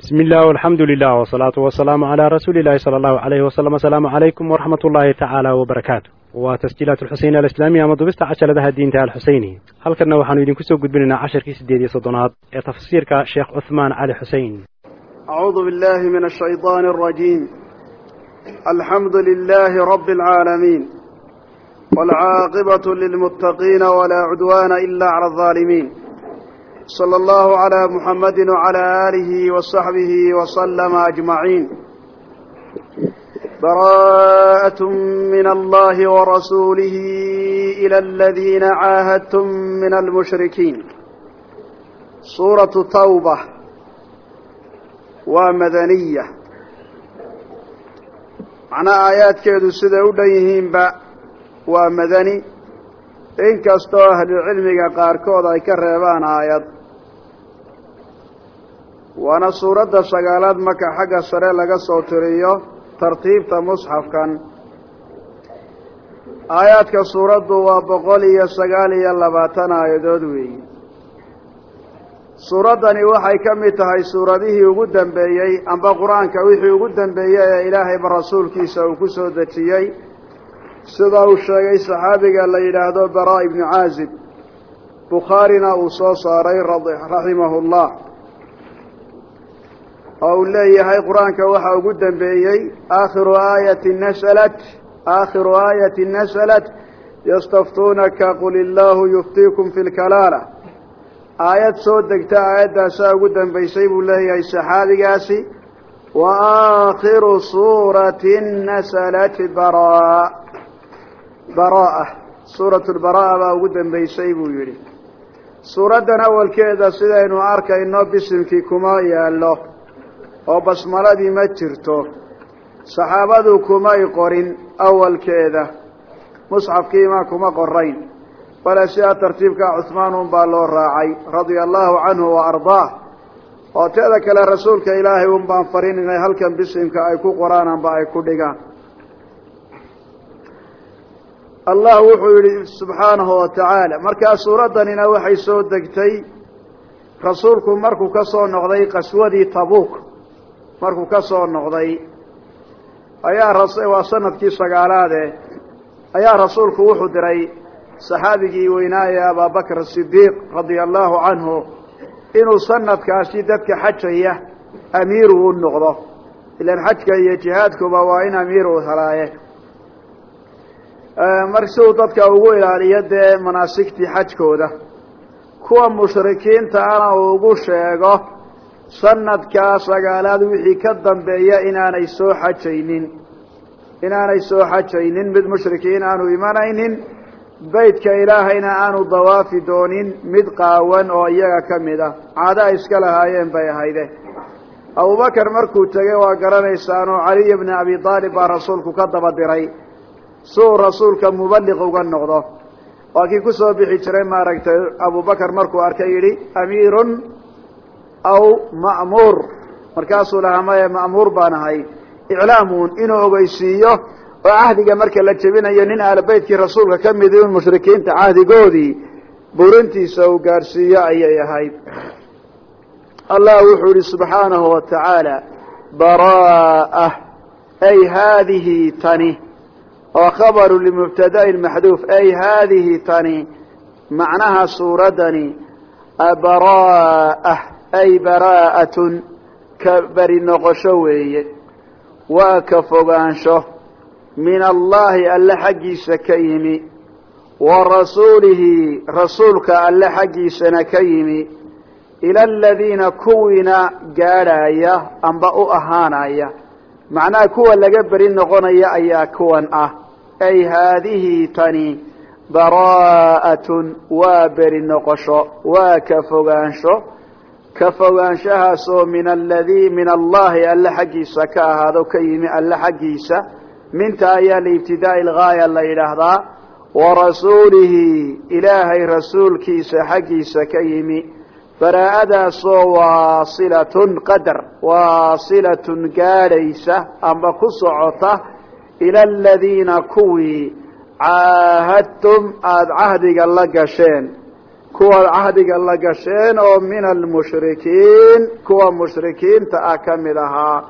bismi illah alxamdu lilah wsalaatu wasalaamu calaa rasuuli illahi sala allahu alayhi wasalam asalaamu calaykum waraxmat ullaahi tacaala wbarakaatu waa tasjiilaat alxuseyn alislaamiya ama dubista cajaladaha diinta alxuseyni halkanna waxaanu idinku soo gudbinaynaa casharkii siddeed iyo soddonaad ee tafsiirka sheekh cuhmaan cali xusein acuudu billahi min ashaydaani alrajiim alxamdu lilahi rabbi alcaalamiin waalcaaqibatu lilmuttaqiina walaa cudwaana ila cala alظaalimiin slى اllahu عlى muxamadi وعlى آlihi وصaxbihi وslma أجmaعiin barاءة min اllahi وrasuulihi إlى اladina caahadtm min اlmushrikiin suuraةu tawba waa madaniya macnaha aayaadkeedu siday u dhan yihiinba waa madani inkastoo ahlucilmiga qaarkood ay ka reebaan aayad waana suuradda sagaalaad marka xagga sare laga soo tiriyo tartiibta musxafkan. Aayaadka suuraddu waa boqol iyo sagaal iyo labaatan aayadood weeyi. Suuraddani waxay ka mid tahay suuradihii ugu dambeeyey amba qur'aanka wixii ugu dambeeyey ee ilaahayba rasuulkiisa uu ku soo dejiyey. Sida uu sheegay saxaabiga la yidhaahdo baraa ibnu caazib bukhaarina uu soo saaray raximahu llah oo uu leeyahay qur'aanka waxa ugu dambeeyey aakhiru aayati nasalat aakhiru aayati nasalat yastaftuunaka qul illaahu yuftiikum fi lkalaala aayad soo degta aayaddaasaa ugu dambaysay buu leeyahay saxaabigaasi wa aakhiru suuratin nasalat baraa baraa suuratu lbaraa baa ugu dambaysay buu yidhi. Suuraddan awalkeeda sidaynu arkayno bisimkii kuma yaallo oo basmaladii ma jirto saxaabadu kumay qorin awalkeeda. Musxafkiima kuma qorayn. Bale sidaa tartiibka cuhmaan un baa loo raacay radia allahu canhu wa ardaah oo teeda kale rasuulka ilaahay un baan farin inay halkan bisimka ay ku qoraan amba ay ku dhigaan. Allah wuxuu yidhi subxaanahu wa tacaala. Markaa suuraddanina waxay soo degtay rasuulku markuu ka soo noqday qaswadii tabuuk markuu ka soo noqday ayaa waa sannadkii sagaalaade ayaa rasuulku wuxuu diray saxaabigii weynaaye abaabakr sidiiq radia allahu canhu inuu sanadkaasi dadka xajaya amiiru u noqdo. Ilan xajka iyo jihaadkuba waa in amiir uu helaaye mar si uu dadka ugu ilaaliyo dee manaasigtii xajkooda kuwa mushrikiinta ana uu ugu sheego sanadkaa sagaalaad wixii ka dambeeya inaanay soo xajaynin. Inaanay soo xajaynin mid mushrikiin aanu imanaynin beytka ilaahayna aanu dawaafi doonin mid qaawan oo iyaga ka mid ah. Caado ay iska lahaayeen bay ahayde. Abubakar markuu tegey waa garanaysaan oo caliy bni abi aalib baa rasuulku ka daba diray si uu rasuulka mubaliq uga noqdo. Waa kii ku soo bixi jiray maaragtay abubakar markuu arkay yidhi amiirun aw ma'muur. Markaasuu lahaa maya ma'muur baan ahay. Iclaamun inuu ogeysiiyo oo cahdiga marka la jebinayo nin aalbeytkii rasuulka ka midi un mushrikiinta cahdigoodii burintiisa uu gaadhsiiyo ayay ahayd. Allah wuxuu yihi subxaanahu wa tacaala baraa'ah ay haadihi tani oo khabaru limubtadain maxduuf ay haadihi ay baraa'atun ka beri noqosho weeye waa ka fogaansho min allaahi alle xaggiisa ka yimi wa rasuulihi rasuulka alle xaggiisana ka yimi ila aladiina kuwiina gaadhaya amba u ahaanaya macnaha kuwa laga beri noqonaya ayaa kuwan ah ay haadihi tani baraa'atun waa beri noqosho waa ka ka fogaanshahaasoo min aladii min allahi alle xaggiisa ka ahaado ka yimi alle xaggiisa minta ayaa liibtidaa'i lgaaya la yidhaahdaa wa rasuulihi ilaahay rasuulkiisa xaggiisa ka yimi baraa'adaasoo waasilatun qadar waasilatun gaadhaysa amba ku socota ila aladiina kuwii caahadtum aada cahdiga la gasheen kuwaad cahdiga la gasheen oo min almushrikiin kuwa mushrikiinta ah ka mid ahaa.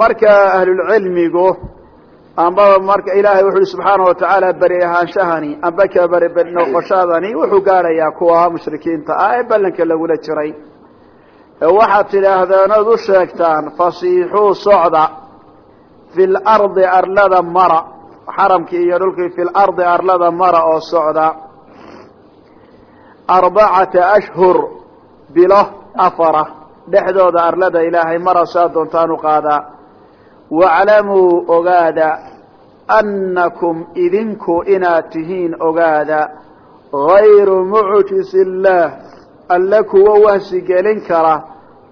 Marka ahlulcilmigu ambaba marka ilaahay wuxu uhi subxaana watacaala beri ahaanshahani amba ka beri noqoshadani wuxuu gaadhayaa kuwa mushrikiinta ah ee ballanka lagula jiray. Waxaad tidhaahdeen ood u sheegtaan fasiixuu socda fi lardi arlada mara xaramkii iyo dhulkii fi lardi arlada mara oo socda arbacata ashhur bilo afara dhexdooda arlada ilaahay mara saa doontaan u qaadaa waclamuu ogaada annakum idinku inaad tihiin ogaada gayru mucjisi illaah alle kuwo wahsi gelin kara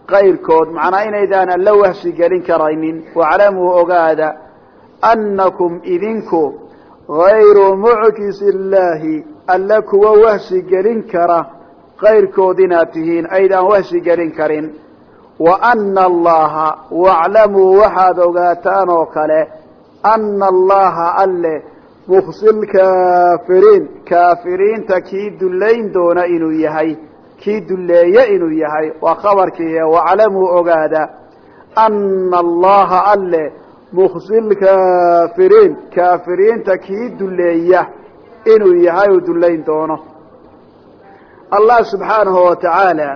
kayrkood macnaa inaydaan alle wahsi gelin karaynin. Waclamuu ogaada annakum idinku gayru mucjisi illaahi alle kuwo wahsi gelin kara kayrkood inaad tihiin aydaan wahsi gelin karin. Wa ana allaha waclamuu waxaad ogaataan oo kale ana allaha alle mukhsi lkaafiriin kaafiriinta kii dullayn doona inuu yahay kii dulleeye inuu yahay waa khabarkii waclamuu ogaada. Ana allaha alle mukhsi lkaafiriin kaafiriinta kii dulleeya inuu yahay uu dullayn doono. Allah subxaanahu watacaala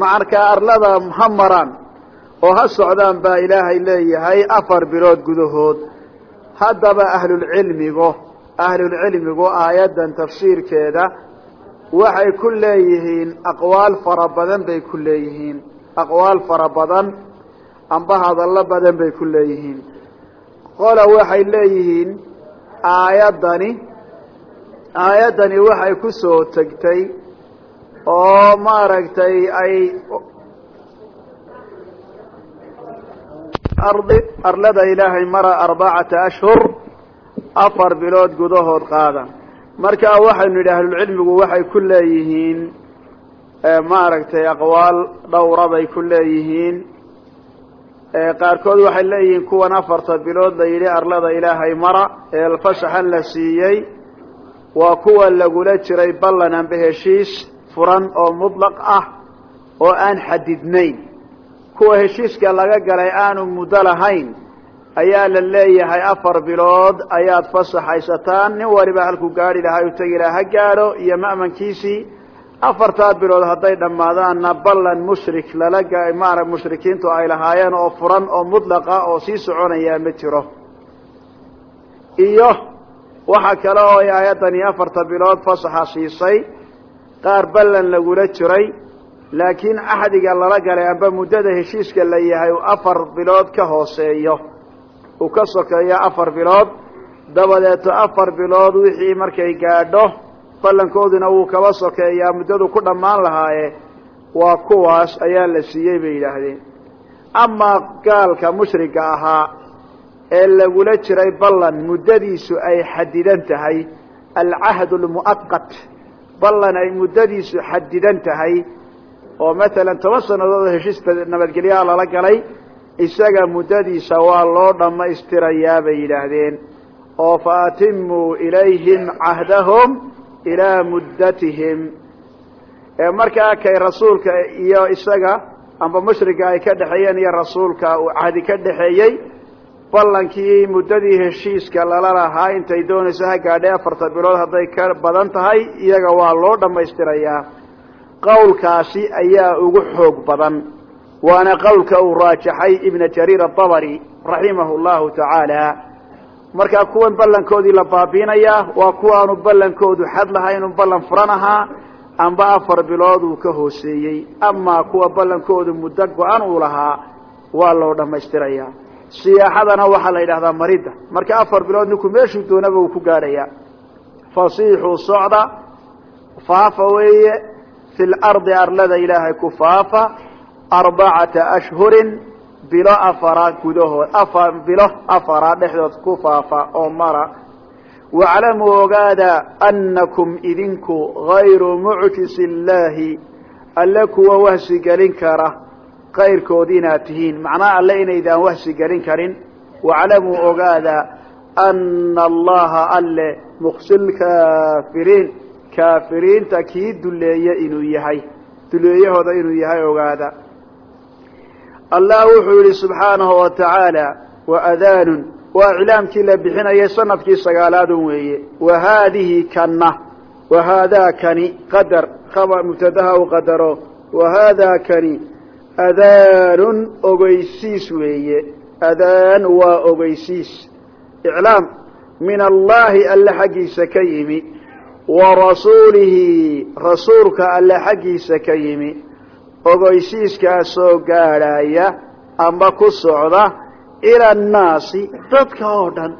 macarkaa arlada ha maraan oo ha socdaan baa ilaahay leeyahay afar bilood gudahood. Haddaba ahlulcilmigu ahlulcilmigu aayaddan tafsiirkeeda waxay ku leeyihiin aqwaal fara badan bay ku leeyihiin. Aqwaal fara badan amba hadallo badan bay ku leeyihiin. Qola waxay leeyihiin aayaddani aayaddani waxay ku soo tegtay oo maaragtay ay ardi arlada ilaahay mara arbacata ashhur afar bilood gudahood qaada markaa waxaynu yidhi ahlulcilmigu waxay ku leeyihiin maaragtay aqwaal dhowra bay ku leeyihiin. Qaarkood waxay leeyihiin kuwan afarta bilood la yidhi arlada ilaahay mara ee fashaxan la siiyey waa kuwa lagula jiray ballan amba heshiis furan oo mudlaq ah oo aan xadidnayn. Kuwa heshiiska laga galay aanu muddo lahayn ayaa la leeyahay afar bilood ayaad fasaxaysataan nin waliba halkuu gaari lahaa u tegi laha ha gaadho iyo ma'mankiisii afartaa bilood hadday dhammaadaanna ballan mushrik lala maara mushrikiintu ay lahaayeen oo furan oo mudlaqa oo sii soconayaa ma jiro. Iyo waxa kale oo ay aayaddani afarta bilood fasaxa siisay. Qaar ballan lagula jiray laakiin axdiga lala galay amba muddada heshiiska la yahay uu afar bilood ka hooseeyo. Uu ka sokeeyo afar bilood dabadeeto afar bilood wixii markay gaadho ballankooduna wuu kaba sokeeyaa muddadu ku dhammaan lahaaye. Waa kuwaas ayaa la siiyey bay yidhaahdeen. Amaa gaalka mushriga ahaa ee lagula jiray ballan muddadiisu ay xadidan tahay alcahd lmu'aqat ballan ay muddadiisu xadidan tahay oo matalan toban sannadood oo heshiiska nabadgelyaha lala galay isaga muddadiisa waa loo dhammaystirayaa bay yidhaahdeen. Oo fa atimuu ilayhim cahdahum ilaa muddatihim. Markaa kay rasuulka iyo isaga amba mushriga ay ka dhexeeyeen iyo rasuulka uu cahdi ka dhexeeyey ballankii muddadii heshiiska lala lahaa intay doonayso ha gaadhay afarta bilood hadday ka badan tahay iyaga waa loo dhammaystirayaa. Qowlkaasi ayaa ugu xoog badan. Waana qowlka uu raajaxay ibna jariir adabari raximahu llahu tacaala. Markaa kuwan ballankoodii la baabiinayaa waa kuwaanu ballankoodu xad lahayn un ballan furan ahaa amba afar bilood uu ka hooseeyey. Amaa kuwa ballankoodu muddo go-an uu lahaa waa loo dhammaystirayaa siyaaxadana waxaa la yidhahdaa maridda. Marka afar bilood ninku meeshuu doonaba uu ku gaadhaya. Fasiixuu socda faafa weeye fi lardi arlada ilaahay ku faafa arbacata ashhurin bilo afara gudahood afar bilo afara dhexdood ku faafa oo mara. Waclamuu ogaada annakum idinku gayru mucjisi illaahi alle kuwa wahsi gelin kara kayrkood inaad tihiin. Macnaha alle inaydaan wahsi gelin karin. Waclamuu ogaada ana allaha alle muksi lkaafiriin kaafiriinta kii duleeye inuu yahay. Duleeyahooda inuu yahay ogaada. Allah wuxuu yihi subxaanahu wa tacaala wa adaanun waa iclaamkii la bixinayay sannadkii sagaalaadun weeye. Wa haadihi kanna. Wa haadaa kani qadar. Mubtadaha u qadaro. Wa haadaa kani adaanun ogeysiis weeye. Adaan waa ogeysiis iclaam min allaahi alle xaggiisa ka yimi. Wa rasuulihi rasuulka alle xaggiisa ka yimi. Ogeysiiskaasoo gaadhaya amba ku socda ila annaasi dadka oo dhan.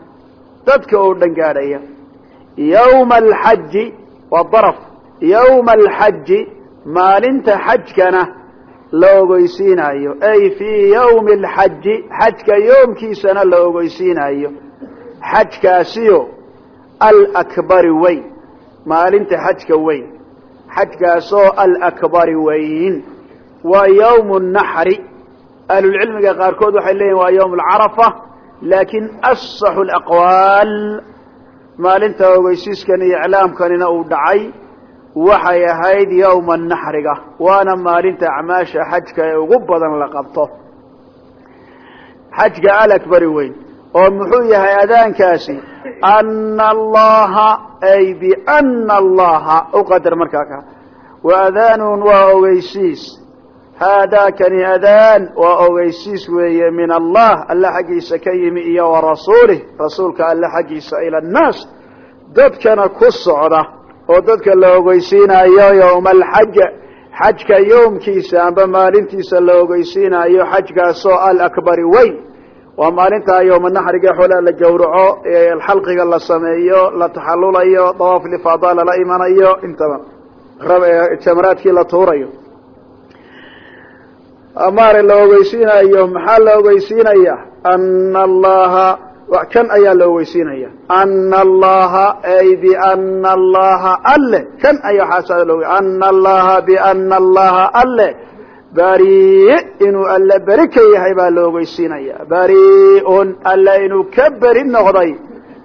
Dadka oo dhan gaadhaya yawma alxaji waa daraf. Yawma alxaji maalinta xajkana la ogeysiinayo. Ay fii yawmi alxaji xajka yoomkiisana la ogeysiinayo. Xajkaasiyo alakbari weyn maalinta xajka weyn. Xajkaasoo alakbari weyn. Waa yawm naxri. Ahlulcilmiga qaarkood waxay leeyihiin waa yawm alcarafa laakiin asaxu alaqwaal. Maalinta ogeysiiskan iyo iclaamkanina uu dhacay waxay ahayd yawma naxriga waana maalinta acmaasha xajka ee ugu badan la qabto. Xajka alakbari weyn oo muxuu yahay adaankaasi ana allaha ay biana allaha uqadar markaa ka. Wa adaanun waa ogeysiis. Haadaakani adaan waa ogeysiis weeye min allah alle xaggiisa ka yimi iyo wa rasuulih rasuulka alle xaggiisa ila annaas dadkana ku socda oo dadka la ogeysiinayo yowma alxaj xajka yowmkiisa amba maalintiisa la ogeysiinayo xajkaasoo alakbari weyn. Waa maalintaa yowma naxriga xoolaa la gawraco xalqiga la sameeyo la taxalulayo dawaaf lifaada lala imanayo intaba jamaraadkii la tuurayo. Amaare la ogeysiinayo maxaa la ogeysiinaya? Ana allaha kan ayaa la ogeysiinaya ana allaha ay biana allaha alle. Kan ayaa waxaasa lo ana allaha biana allaha alle. Bari inuu alle beri ka yahay baa la ogeysiinaya bari-un alle inuu ka beri noqday.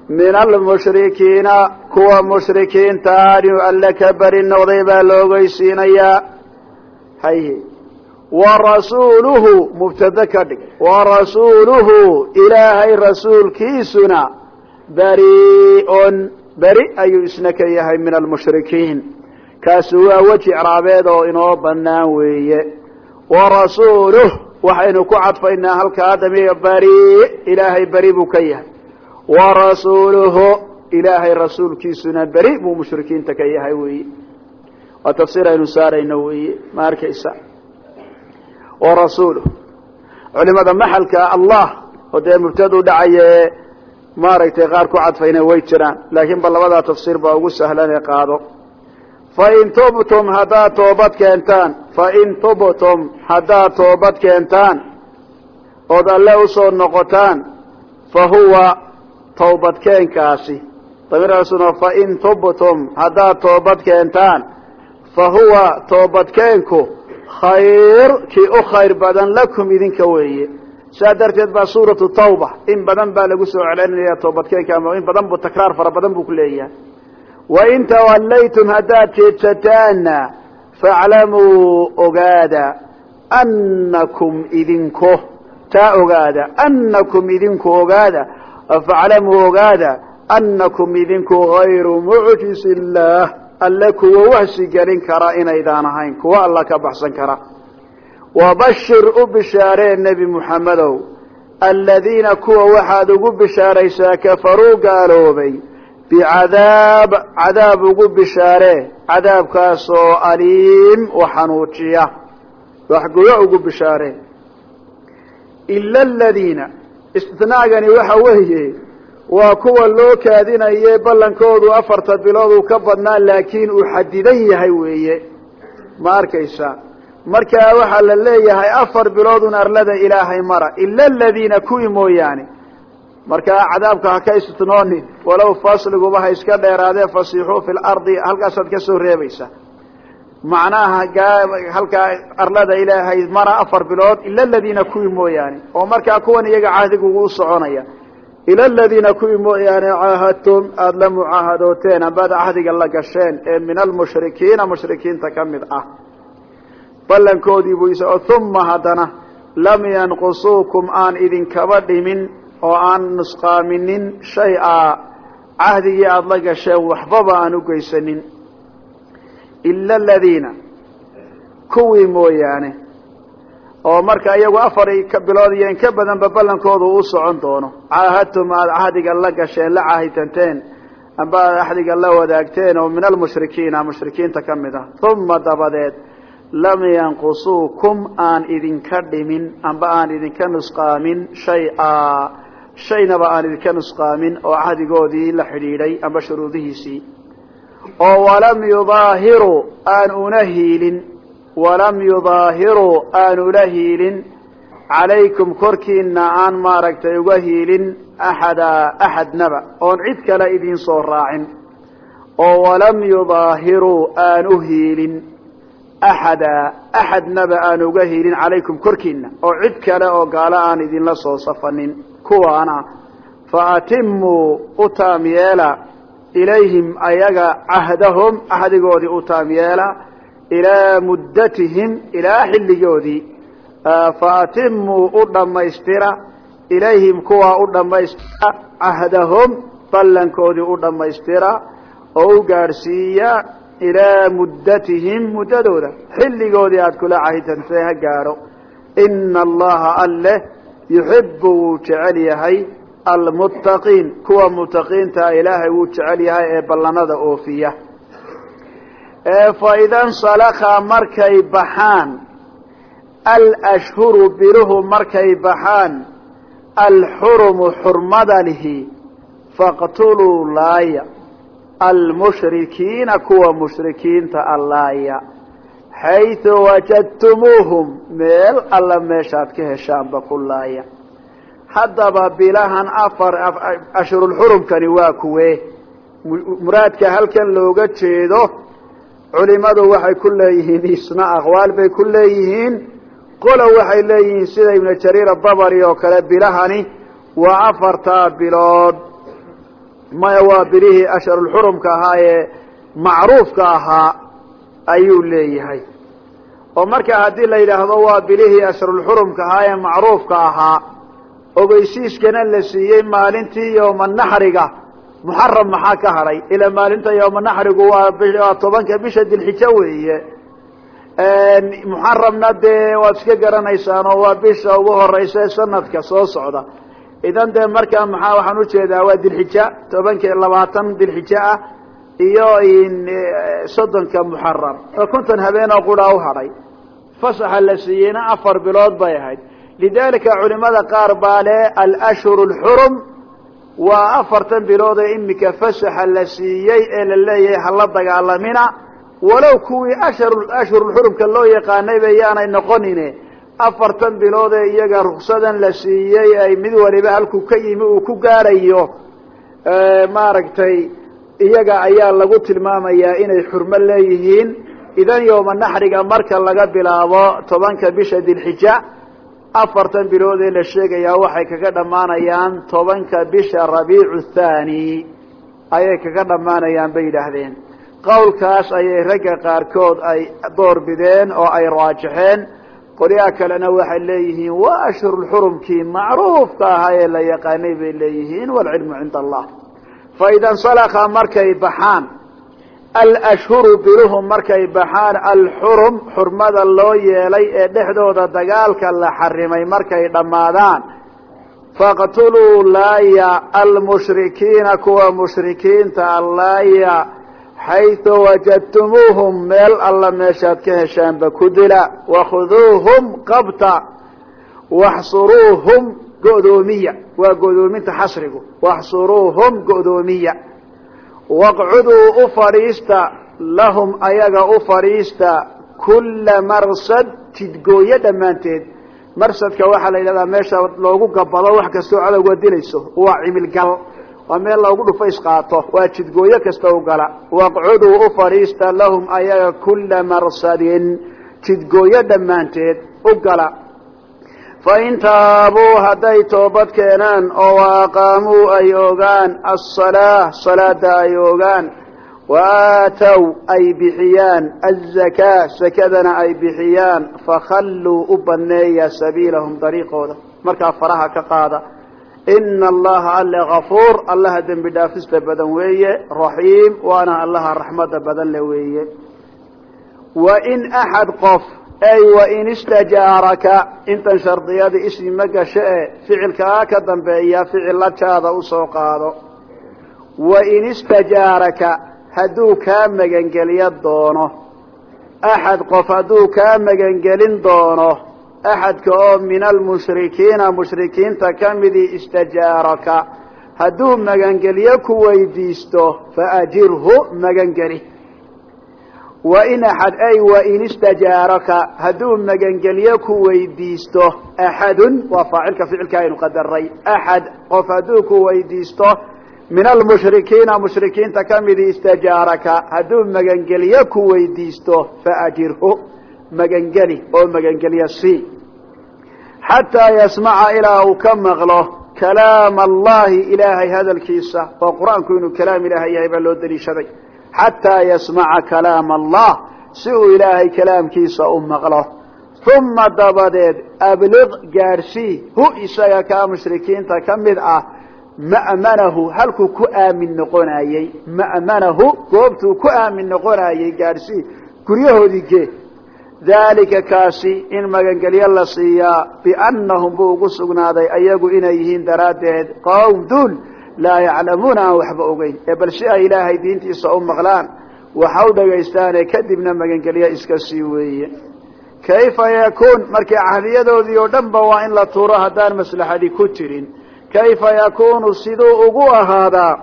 Min almushrikiina kuwa mushrikiintaa inuu alle ka beri noqday baa la ogeysiinayaa hayhe warasuuluhu mubtade ka dhig. Warasuuluhu ilaahay rasuulkiisuna bari-un. Beri ayuu isna ka yahay min almushrikiin. Kaasi waa weji icraabeed oo inoo banaan weeye. Warasuuluh waxaynu ku cadfaynaa halkaa damiga bari ilaahay beri buu ka yahay. Warasuuluhu ilaahay rasuulkiisuna beri buu mushrikiinta ka yahay weeye. Waa tafsiir aynu saarayno weeye ma warasuuluh culimada maxalka allah oo dee mubtadu dhacaye maaragtay qaar ku cadfayna way jiraan. Laakiin ba labadaa tafsiir baa ugu sahlan ee qaado. Fain tubtum haddaad toobad keentaan. Fain tubtum haddaad toobad keentaan. Ood alle u soo noqotaan fa huwa towbadkeenkaasi damirkaasuna fain tubtum haddaad toobad keentaan. Fa huwa toobadkeenku khayr kii u khayr badan lakum idinka weeye saa darteed baa suuratu tawba in badan baa lagu soo celinaya toobadkeenka ama in badan bu takraar fara badan buu ku leeyahay wain tawallaytum haddaad jeedsataanna faaclamuu ogaada annakum idinko taa ogaada annakum idinku ogaada faaclamuu ogaada annakum idinku hayru mucjis illaah alle kuwa wahsi gelin kara inaydaan ahayn kuwa alla ka baxsan kara. Wabashir u bishaaree nebi muxammedow aladiina kuwa waxaad ugu bishaaraysaa kafaruu gaaloobay bicadaab cadaab ugu bishaaree cadaabkaasoo aliim u xanuujiya waxguyo ugu bishaaree ila aladiina istinaagani waxa weeye waa kuwa loo kaadinaye ballankoodu afarta bilood uu ka badnaa laakiin uu xadidan yahay weeye. Ma arkaysa? Markaa waxaa la leeyahay afar biloodun arlada ilaahay mara ila aladiina kuwii mooyaane. Markaa cadaabka ha ka walow fasliguba ha iska dheeraadee fasiixuu fi lardi halkaasaad ka soo reebaysa. Macnaha halkaa arlada ilaahay mara afar bilood ila aladiina kuwii mooyaane. Oo markaa kuwan iyaga cahdigu u soconaya ila aladiina kuwii mooyaane caahadtum aada la mucaahadooteen ambaad cahdiga la gasheen ee min almushrikiina mushrikiinta ka mid ah ballankoodii buu is uma haddana lam yanqusuukum aan idinkaba dhimin oo aan nusqaaminin shay-a cahdigii aada la gasheen waxbaba aan u geysanin ila aladiina kuwii mooyaane oo marka iyagu afar bilood iyo inka badanba ballankoodu u socon doono. Caahadtum aada cahdiga la gasheen la caahitanteen amba aad axdiga la wadaagteen oo min almushrikiina mushrikiinta ka mid ah. Uma dabadeed lam yanqusuukum aan idinka dhimin amba aan idinka nusqaamin shay-a. Shaynaba aan idinka nusqaamin oo cahdigoodii la xidhiidhay amba shuruudihiisii. Oo walam yudaahiruu aan una hiilin walam yudaahiruu aanu la hiilin. Calaykum korkiina aan maaragtay uga hiilin axada axadnaba oon cid kale idiin soo raacin. Oo walam yudaahiruu aan u hiilin. Axada axadnaba aan uga hiilin calaykum korkiina oo cid kale oo gaalo aan idinla soo safanin. Kuwaana fa atimuu u taam yeela ilayhim ayaga cahdahum cahdigoodii u yeela ilaa muddatihim ilaa xilligoodii. Fa atimuu u dhammaystira ilayhim kuwaa u dhammaystira cahdahum ballankoodii u dhammaystira oo u gaadhsiiya ilaa muddatihim muddadooda. Xilligoodii aada kula cahidantay ha gaadho. Ina allaha alleh yuxibu wuu jecel yahay almuttaqiin. Kuwa muttaqiinta ilaahay wuu jecel yahay ee ballanada oofiya faida nsalaka markay baxaan alashhuru biluhu markay baxaan alxurumu xurmada lihi faqtuluu laaya almushrikiina kuwa mushrikiinta allaaya xayثu wajadtumuuhum meel alla meeshaad ka heshaanba ku laaya. Haddaba bilahan afar ashhurulxurumkani waa kuwe. Muraadka halkan looga jeedo culimadu waxay ku leeyihiin isna aqwaal bay ku leeyihiin. Qola waxay leeyihiin sida ibnu jariir adabari oo kale bilahani waa afartaa bilood. Maya waa bilihii ashharulxurumka ahaa ee macruufka ahaa ayuu leeyahay. Oo marka haddii la yidhaahdo waa bilihii ashharulxurumka ahaa ee macruufka ahaa ogeysiiskana la siiyey maalintii yooma naxriga muxaram maxaa ka hadhay ilaa maalinta yooma naxrigu waa tobanka bisha dilxijo weeye. Muxaramna dee waad iska garanaysaan oo waa bisha ugu horeysa sanadka soo socda. Idan dee markaa maxaa waxaan u jeedaa waa dilxija tobanka labaatan dilxijo ah iyo soddonka muxaram oo konton habeenoo qura u hadhay fasaxa la siiyeyna afar bilood bay ahayd. Lidalika culimada qaar baa le alashhur lxurum waa afartan bilood ee imika fasaxa la siiyey ee la leeyahay hala dagaalamina. Walow kuwii ashhurulxurumka loo yaqaanay ba yaanay noqonine. Afartan bilood ee iyaga ruksadan la siiyey ay mid waliba halkuu ka yimi uu ku gaarayo. Maaragtay iyaga ayaa lagu tilmaamayaa inay xurmo leeyihiin. Idan yooma naxriga marka laga bilaabo tobanka bisha dilxija afartan bilood ee la sheegayaa waxay kaga dhammaanayaan tobanka bisha rabiicu thani ayay kaga dhammaanayaan bay yidhaahdeen. Qowlkaas ayay ragga qaarkood ay door bideen oo ay raajixeen. Qolyaha kalena waxay leeyihiin waa ashhurulxurumkii macruufka ahaa ee la yaqaanay bay leeyihiin waalcilmu cinda allah. Faida nsalaka markay baxaan alashhuru biluhu markay baxaan alxurum xurmada loo yeelay ee dhexdooda dagaalka la xarimay markay dhammaadaan faqtuluu laaya almushrikiina kuwa mushrikiinta allaaya xayثu wajadtumuuhum meel alla meeshaad ka heshaanba ku dila wakhuduuhum qabta waxsuruuhum go'doomiya waa go'doominta xasrigu waxsuruuhum go'doomiya waqcuduu u fadhiista lahum ayaga u fadhiista kulla marsad jidgooyo dhammaanteed. Marsadka waxaa la yidhahdaa meesha loogu gabado wax kastoo cadowga dilayso waa cimilgal waa meel loogu dhufays qaato waa jidgooyo kasta u gala. Waqcuduu u lahum ayaga kulla marsadin jidgooyo dhammaanteed u gala fain taabuu hadday toobad keenaan oo waaqaamuu ay ogaan asalaa salaada ay ogaan wa aatow ay bixiyaan azakaa sakadana ay bixiyaan fakhalluu u banneeya sabiilahum dariiqooda markaa faraha ka qaada ina allaha alle kafuur allaha dembi dhaafista badan weeye raxiim waana allaha raxmada badan le weeye axad qof ay wain istajaaraka intan shardiyada isima gasho e ficilkaa ka dambeeya ficil la jaada u soo qaado wain istajaaraka hadduu kaa magangeliyo doono axad qof hadduu kaa magangelin doono axadka oo min almushrikiina mushrikiinta ka midii istajaaraka hadduu magangelyo ku weydiisto faajirhu magangeli wain axad ay wain istajaaraka hadduu magangelyo ku weydiisto axadun waa faacilka ficilka aynu qadaray axad qof hadduu ku weydiisto min almushrikiina mushrikiinta ka midii istajaaraka hadduu magangelyo ku weydiisto faajirhu magangeli oo magangelyo si. Xataa yasmaca ilaa uu ka maqlo kalaam allahi ilaahay hadalkiisa oo qur'aanku inuu kalaam ilaahay loo daliishaday xataa yasmaca kalaam allah si uu ilaahay kalaamkiisa u maqlo uma dabadeed abliq gaadhsii hu isaga kaa mushrikiinta ka mid ah ma'manahu halkuu ku aamin noqonayey ma'manahu goobtuu ku aamin noqonayey gaadhsii guryahoodii gee dalika kaasi in magangelyo la siiyaa biannahum buu ugu sugnaaday ayagu inay yihiin daraaddeed qowm duul laa yaclamuuna aan waxba ogeyn ee bal si ay ilaahay diintiisa u maqlaan waxa u dhagaystaane kadibna magangelyo iska sii weeye. Kayfa yakuun? Markii cahdiyadoodii oo dhan ba waa in la tuuro haddaan maslaxadi ku jirin kayfa yakuunu? Siduu ugu ahaadaa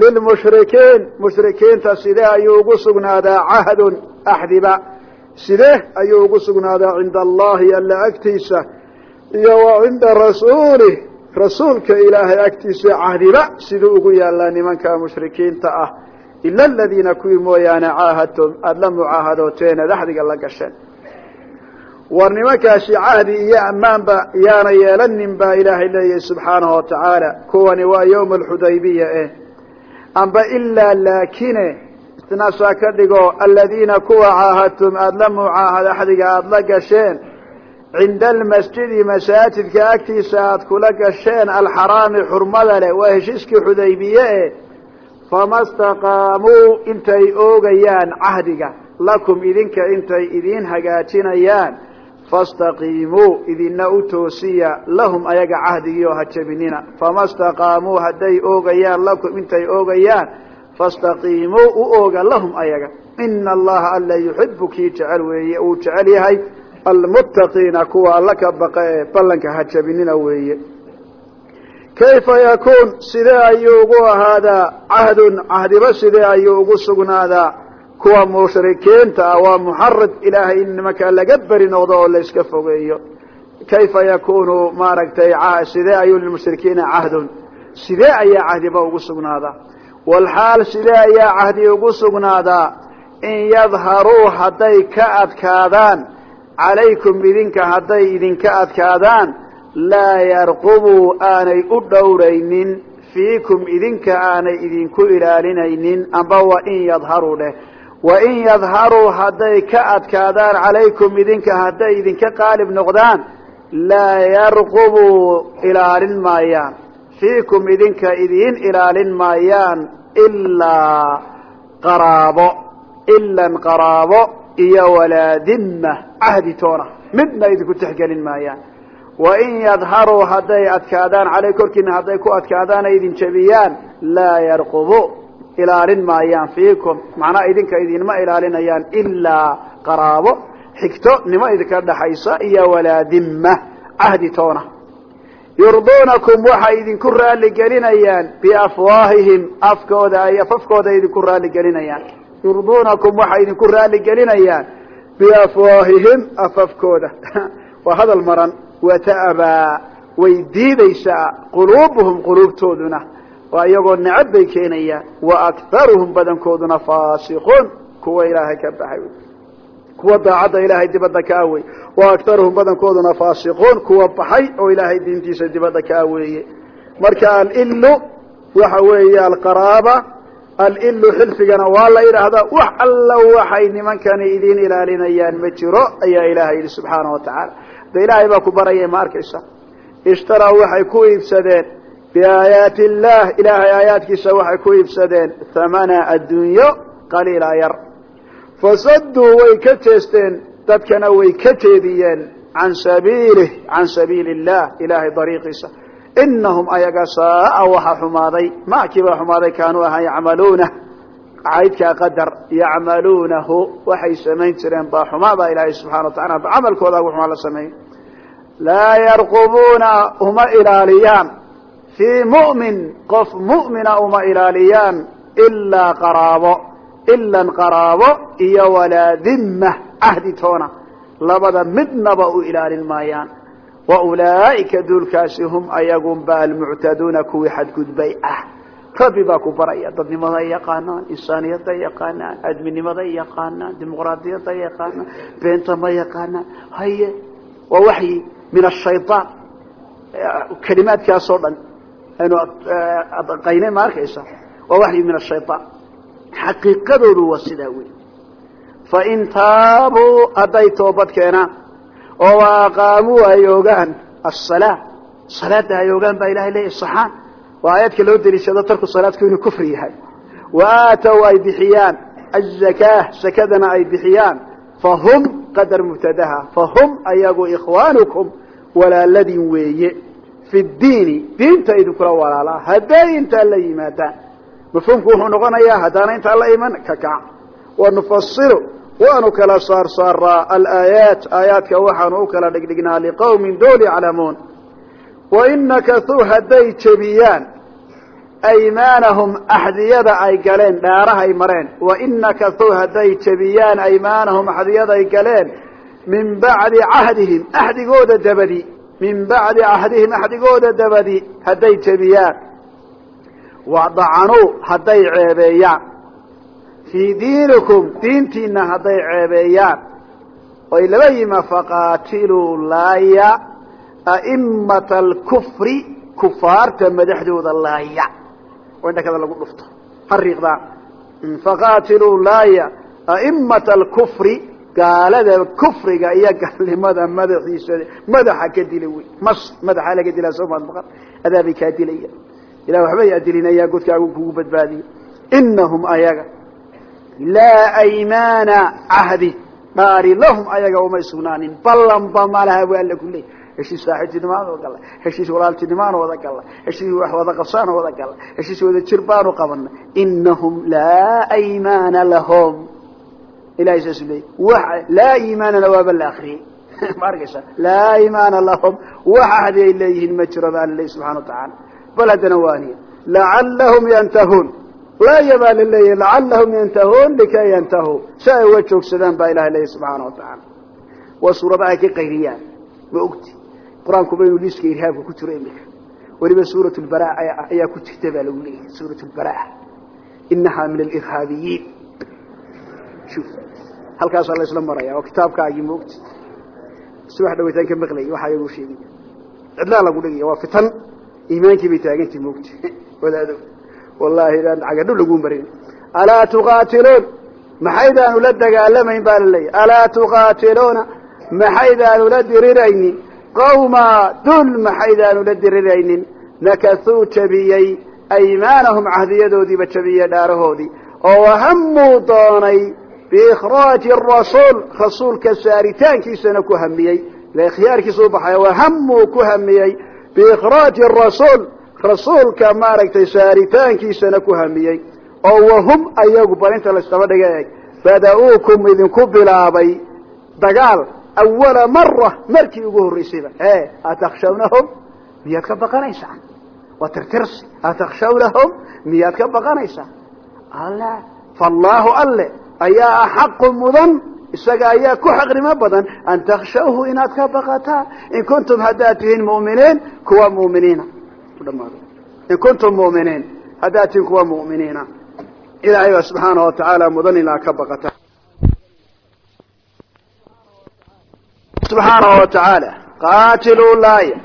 lilmushrikiin. Mushrikiinta sidee ayuu ugu sugnaadaa? Cahdun axdiba. Sidee ayuu ugu sugnaadaa? Cinda allahi alla agtiisa iyo wa cinda rasuulih rasuulka ilaahay agtiisa cahdiba siduu ugu yaallaa nimanka mushrikiinta ah. Ila aladiina kuwii mooyaane caahadtum aada la mucaahadooteen ad axdiga la gasheen. War nimankaasi cahdi iyo ammaanba yaana yeelanin baa ilaahay leeyahay subxaanahu watacaala kuwani waa yowma alxudaybiya eh. Amba ilaa laakine istinaasaa ka dhigo aladiina kuwa caahadtum aada la mucaahad axdiga aada la gasheen cinda almasjidi masaajidka agtiisa aada kula gasheen alxaraami xurmada leh waa heshiiskii xudaybiye eh fama staqaamuu intay oogayaan cahdiga lakum idinka intay idiin hagaajinayaan fastaqiimuu idina u toosiya lahum ayaga cahdigii oo ha jabinina fama staqaamuu hadday oogayaan lakum intay oogayaan fastaqiimuu u ooga lahum ayaga ina allaha alla yuxibu kii jecel weeye uu jecel yahay almuttaqiina kuwa alla ka baqa ee ballanka ha jabinina weeye. Kayfa yakuun sidee ayuu ugu ahaadaa? Cahdun cahdiba sidee ayuu ugu sugnaadaa? Kuwa mushrikiinta ah waa muxarid ilaahay in laga beri noqdo oo la iska fogeeyo. Kayfa yakunu maaragtay sidee ayuu lilmushrikiina cahdun? Sidee ayaa cahdiba ugu sugnaadaa? Walxaal sidee ayaa cahdi ugu sugnaadaa? In yadharuu hadday ka adkaadaan calaykum idinka hadday idinka adkaadaan laa yarqubuu aanay u dhowraynin. Fiikum idinka aanay idinku ilaalinaynin. Amba wa in yadharuu dheh wain yadharuu hadday ka adkaadaan calaykum idinka hadday idinka qaalib noqdaan laa yarqubuu ilaalin maayaan. Fiikum idinka idiin ilaalin maayaan ilaa qaraabo ilan qaraabo iyo walaa dimma cahdi toona. Midna idinku tixgelin maayaan. Wain yadharuu hadday adkaadaan caley korkiina hadday ku adkaadaan ay idin jebiyaan laa yarqubu ilaalin maayaan fiikum. Macnaa idinka idinma ilaalinayaan ilaa qaraabo xigto nimo idinka dhaxaysa iyo walaa dimma cahdi toona. Yurduunakum waxay idinku raali gelinayaan biafwaahihim afkooda ay afafkooda idinku raali gelinayaan yurduunakum waxay idinku raali gelinayaan biafwaahihim afafkooda. Waa hadal maran wata'baa way diidaysaa quluubuhum quluubtooduna. Waa iyagoo necab bay keenayaan wa akharuhum badankooduna faasiquun. Kuwa ilaahay ka baxay kuwa daacadda ilaahay dibadda ka awey wa aktaruhum badankooduna faasiquun. Kuwa baxay oo ilaahay diintiisa dibadda kaa weeye marka alilu waxa weeye alqaraaba alilu xilfigana waa la yidhaahdaa wax alla waxay nimankani idin ilaalinayaan ma jiro ayaa ilahay yidhi subxaana wa tacaala. De ilaahay baa ku baraya ma arkaysa? Ishtaraa waxay ku iibsadeen biaayaati illah ilaahay aayaadkiisa waxay ku iibsadeen thamana addunyo qaliila yar. Fasaduu way ka jeesteen dadkana way ka jeediyeen can sabiilih can sabiili illah ilaahay dariiqiisa inahum ayaga saaa waxa xumaaday maakii baa xumaaday kaanuu ahaa yacmaluuna caydkaa qadar yacmaluunahu waxay samayn jireen baa xumaa baa ilaahay subxana wa tacala camalkooda ugu xumaa la sameeyey laa yarqubuuna uma ilaaliyaan fii mu'min qof mu'mina uma ilaaliyaan ilaa qaraabo ilan qaraabo iyo walaa dimma cahdi toona labada midnaba u ilaalin maayaan wa ulaa'ika duulkaasi hum ayagunba almuctaduuna kuwii xadgudbay ah. Rabbi baa ku baraya dadnimaday yaqaanaan insaaniyaday yaqaanaan adminimaday yaqaanaan dimuqraadiyaday yaqaanaan beenta ma yaqaanaan. Haye waa waxyi min ashayaan kelimaadkaasoo dhan aynu qaynay ma arkaysa. Waa waxyi min ashayaan xaqiiqadoodu waa sidaa wey fain taabuu hadday toobad keenaan oo aqaamuu ay ogaan asalaa salaada ay ogaan baa ilahay leeyahy saxaan. Waa aayadka loo deliishado tarku salaadku inuu kufri yahay. Wa aatow ay bixiyaan azakaa sakadana ay bixiyaan. Fahum qadar mubtadaha fahum ayagu ikhwaanukum walaaladin weeye. Fi diini diinta idinkula walaalaa hadday intaa la yimaadaan. Mafhuumku wuxuu noqonayaa haddaana intaa la iman ka kac. Wanufasilu waanu kala saar saaraa alaayaat aayaadka waxaanu u kala dhigdhignaa liqawmin dool yaclamuun. Wain nakathuu hadday jebiyaan aymaanahum axdiyada ay galeen dhaarahay mareen. Wain nakathuu hadday jebiyaan aymaanahum axdiyada ay galeen min bacdi cahdihim axdigooda dabadi. Min bacdi cahdihim axdigooda dabadi hadday jebiyaan. Wadacanuu hadday ceebeeyaan fii diinikum diintiina hadday ceebeeyaan. Oy laba yima faqaatiluu laaya a'immata alkufri kufaarta madaxdooda laaya. Oo in dhakada lagu dhufto. Ha riiqdaan. Faqaatiluu laaya a'immata alkufri gaalada kufriga iyo gaalnimada madaxiisa madaxa ka dila wey mas madaxaa laga dilaa soo maad maqan. Adaabay kaa dilaya. Ilah waxbay adilinayaa godkaagu kugu badbaadiye inahum ayaga laa aymaana cahdi dhaari lahum ayaga umay sugnaanin. Ballanba malaha bu alla ku leey heshiis saaxiibtinimaan wada galla heshiis walaaltinimaan wada galla heshiis wax wada qabsaan wada galla heshiis wada jir baanu qabana inahum laa aymaana lahum. Ilahay saasu leeyay wa laa iimaanana waaba la akriyey ma arkaysa? Laa iimaana lahum. Wax ahdi ay leeyihiin ma jiro ba alla leey subxana wa bal haddana waaniya lacallahum yantahuun laaya baa la leeyahy lacallahum yantahuun likay yantahuu si ay uga joogsadaan baa ilahay leeyahy subxaana wa tacaala waa suurada ay ka qayriyaan ma ogti? Qur'aankuba inuu liiska irhaabka ku jiro imika weliba suurat lbara ayaa ku jirta baa lagu leeyahay suurat lbara inaha min alirhaabiyiin shuf. Halkaasaa la isla maraya waa kitaabkaagii ma ogti? Subax dhaweytaan ka maqlayay waxaa iyagu sheegay. Cidlaa lagu dhigaya waa fitan. Iimaankii bay taagantay mogta wadaado wallahi inaan cagadho lagu marin. Alaa tuqaatiluun? Maxaydaanu la dagaalamayn baa la leeyahy alaa tuqaatiluuna? Maxaydaanu la diriraynin? Qawma dul maxaydaanu la diriraynin? Nakathuu jabiyey. Aymaanahum cahdiyadoodiiba jabiyey dhaarahoodii. Oo wahamuu doonay biikhraaji rasuul. Rasuulka saaritaankiisana ku hamiyey. Ila khiyaarkiisa u baxaya wahamuu ku hamiyey biikhraaji rasuul rasuulka maaragtay saaritaankiisana ku hamiyey oo wahum ayagu barinta laysdaba dhiga eeg bada-uukum idinku bilaabay dagaal awala mara markii ugu horreysayba. E atakshawnahum miyaad ka baqanaysaan waa tirtirsi atakshawnahum miyaad ka baqanaysaan alla fallaahu alle ayaa axaqu mudan isaga ayaa ku xaqnimo badan. An takshawhu inaad ka baqataan in kuntum haddaad tihiin muminiin kuwa muminiina in kuntum muminiin haddaad tihiin kuwa muminiina ilaahay baa subxaana wa tacaala mudan inaad ka baqataan subxaanahu wa tacaala qaatiluu laaya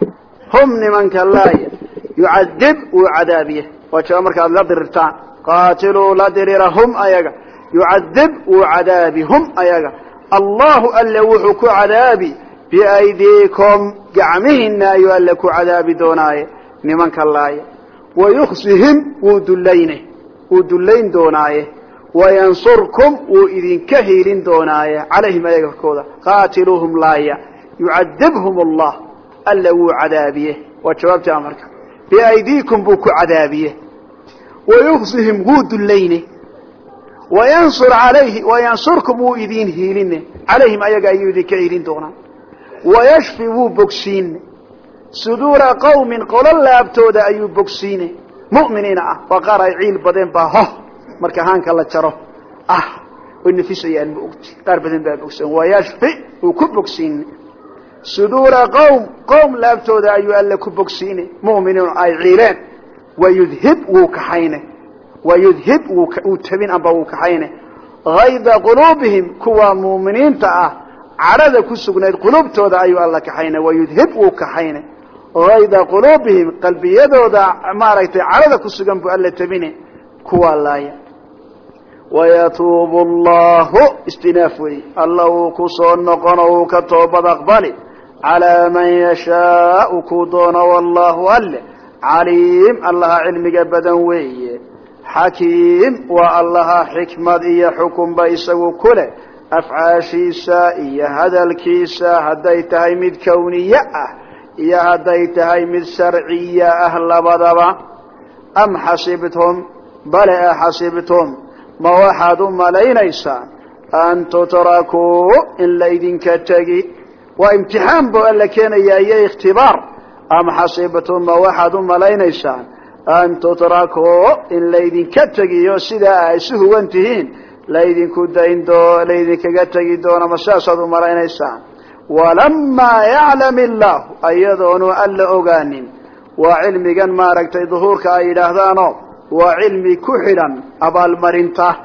hum nimanka laaya yucadib wuu cadaabiye. Waa jaba markaad la dirirtaan qaatiluu la dirira hum ayaga. Yucadib wuu cadaabi hum ayaga. Allahu alle wuxuu ku cadaabi biaydiikum gacmihiina ayuu alle ku cadaabi doonaaye nimanka laaya wayuksihim wuu dulayne wuu dullayn doonaaye. Wayansurkum wuu idinka hiilin doonaaye. Calayhim ayaga qaatiluuhum laaya. Yucadibhum allah alla wuu cadaabiye. Waa jawaabtii amarka. Biaydiikum buu ku cadaabiye. Wayuksihim wuu dullayne. Wayansur alayhi wayansurkum wuu idin hiiline calayhim ayaga ayuu idinka hiilin doonaa. Wayashfi wuu bogsiine suduura qawmin qolo laabtooda ayuu bogsiine. Mu'miniina ah waa qaar ay ciil badeen baa hoh marka haanka la jaro. Ah way nafisayaan ma ogti qaar badan baa bogsan wayashfi wuu ku bogsiine. Suduura qawm qowm laabtooda ayuu alle ku bogsiine. Mu'miniin ay ciileen. Wayudhib wuu kaxayne. Wayudhib wuu tabin amba wuu kaxayne. Hayda quluubihim kuwa muuminiinta ah cadhada ku sugnayd quluubtooda ayuu alla kaxayne. Wayudhib wuu kaxayne hayda quluubihim qalbiyadooda maaragtay cadhada ku sugan buu alla tabine kuwaa laaya. Wayatuubu allahu istinaaf wey alla uu ku soo noqono uu ka toobad aqbali. Calaa man yashaau kuu doono wallahu alle. Caliim allaha cilmiga badan weeye. Xakiim waa allaha xikmad iyo xukunba isagu ku leh. Afcaashiisa iyo hadalkiisa hadday tahay mid kawniye ah iyo hadday tahay mid sharciya ah labadaba. Am xasibtum? Bale a xasibtum? Ma waxaad u malaynaysaan an tutrakuu in laydinka tegi? Waa imtixaan buu alla keenayaa iyo ikhtibaar. Am xasibtum? Ma waxaad u malaynaysaan an tutrakuu in laydinka tegiyo sidaa ay si hugan tihiin laydinku dayn doo laydinkaga tegi doono ma sidaasaad u malaynaysaan walamaa yaclam illaahu ayadoonu alla ogaanin waa cilmigan maaragtay duhuurka ay yidhaahdaano waa cilmi ku xidhan abaalmarinta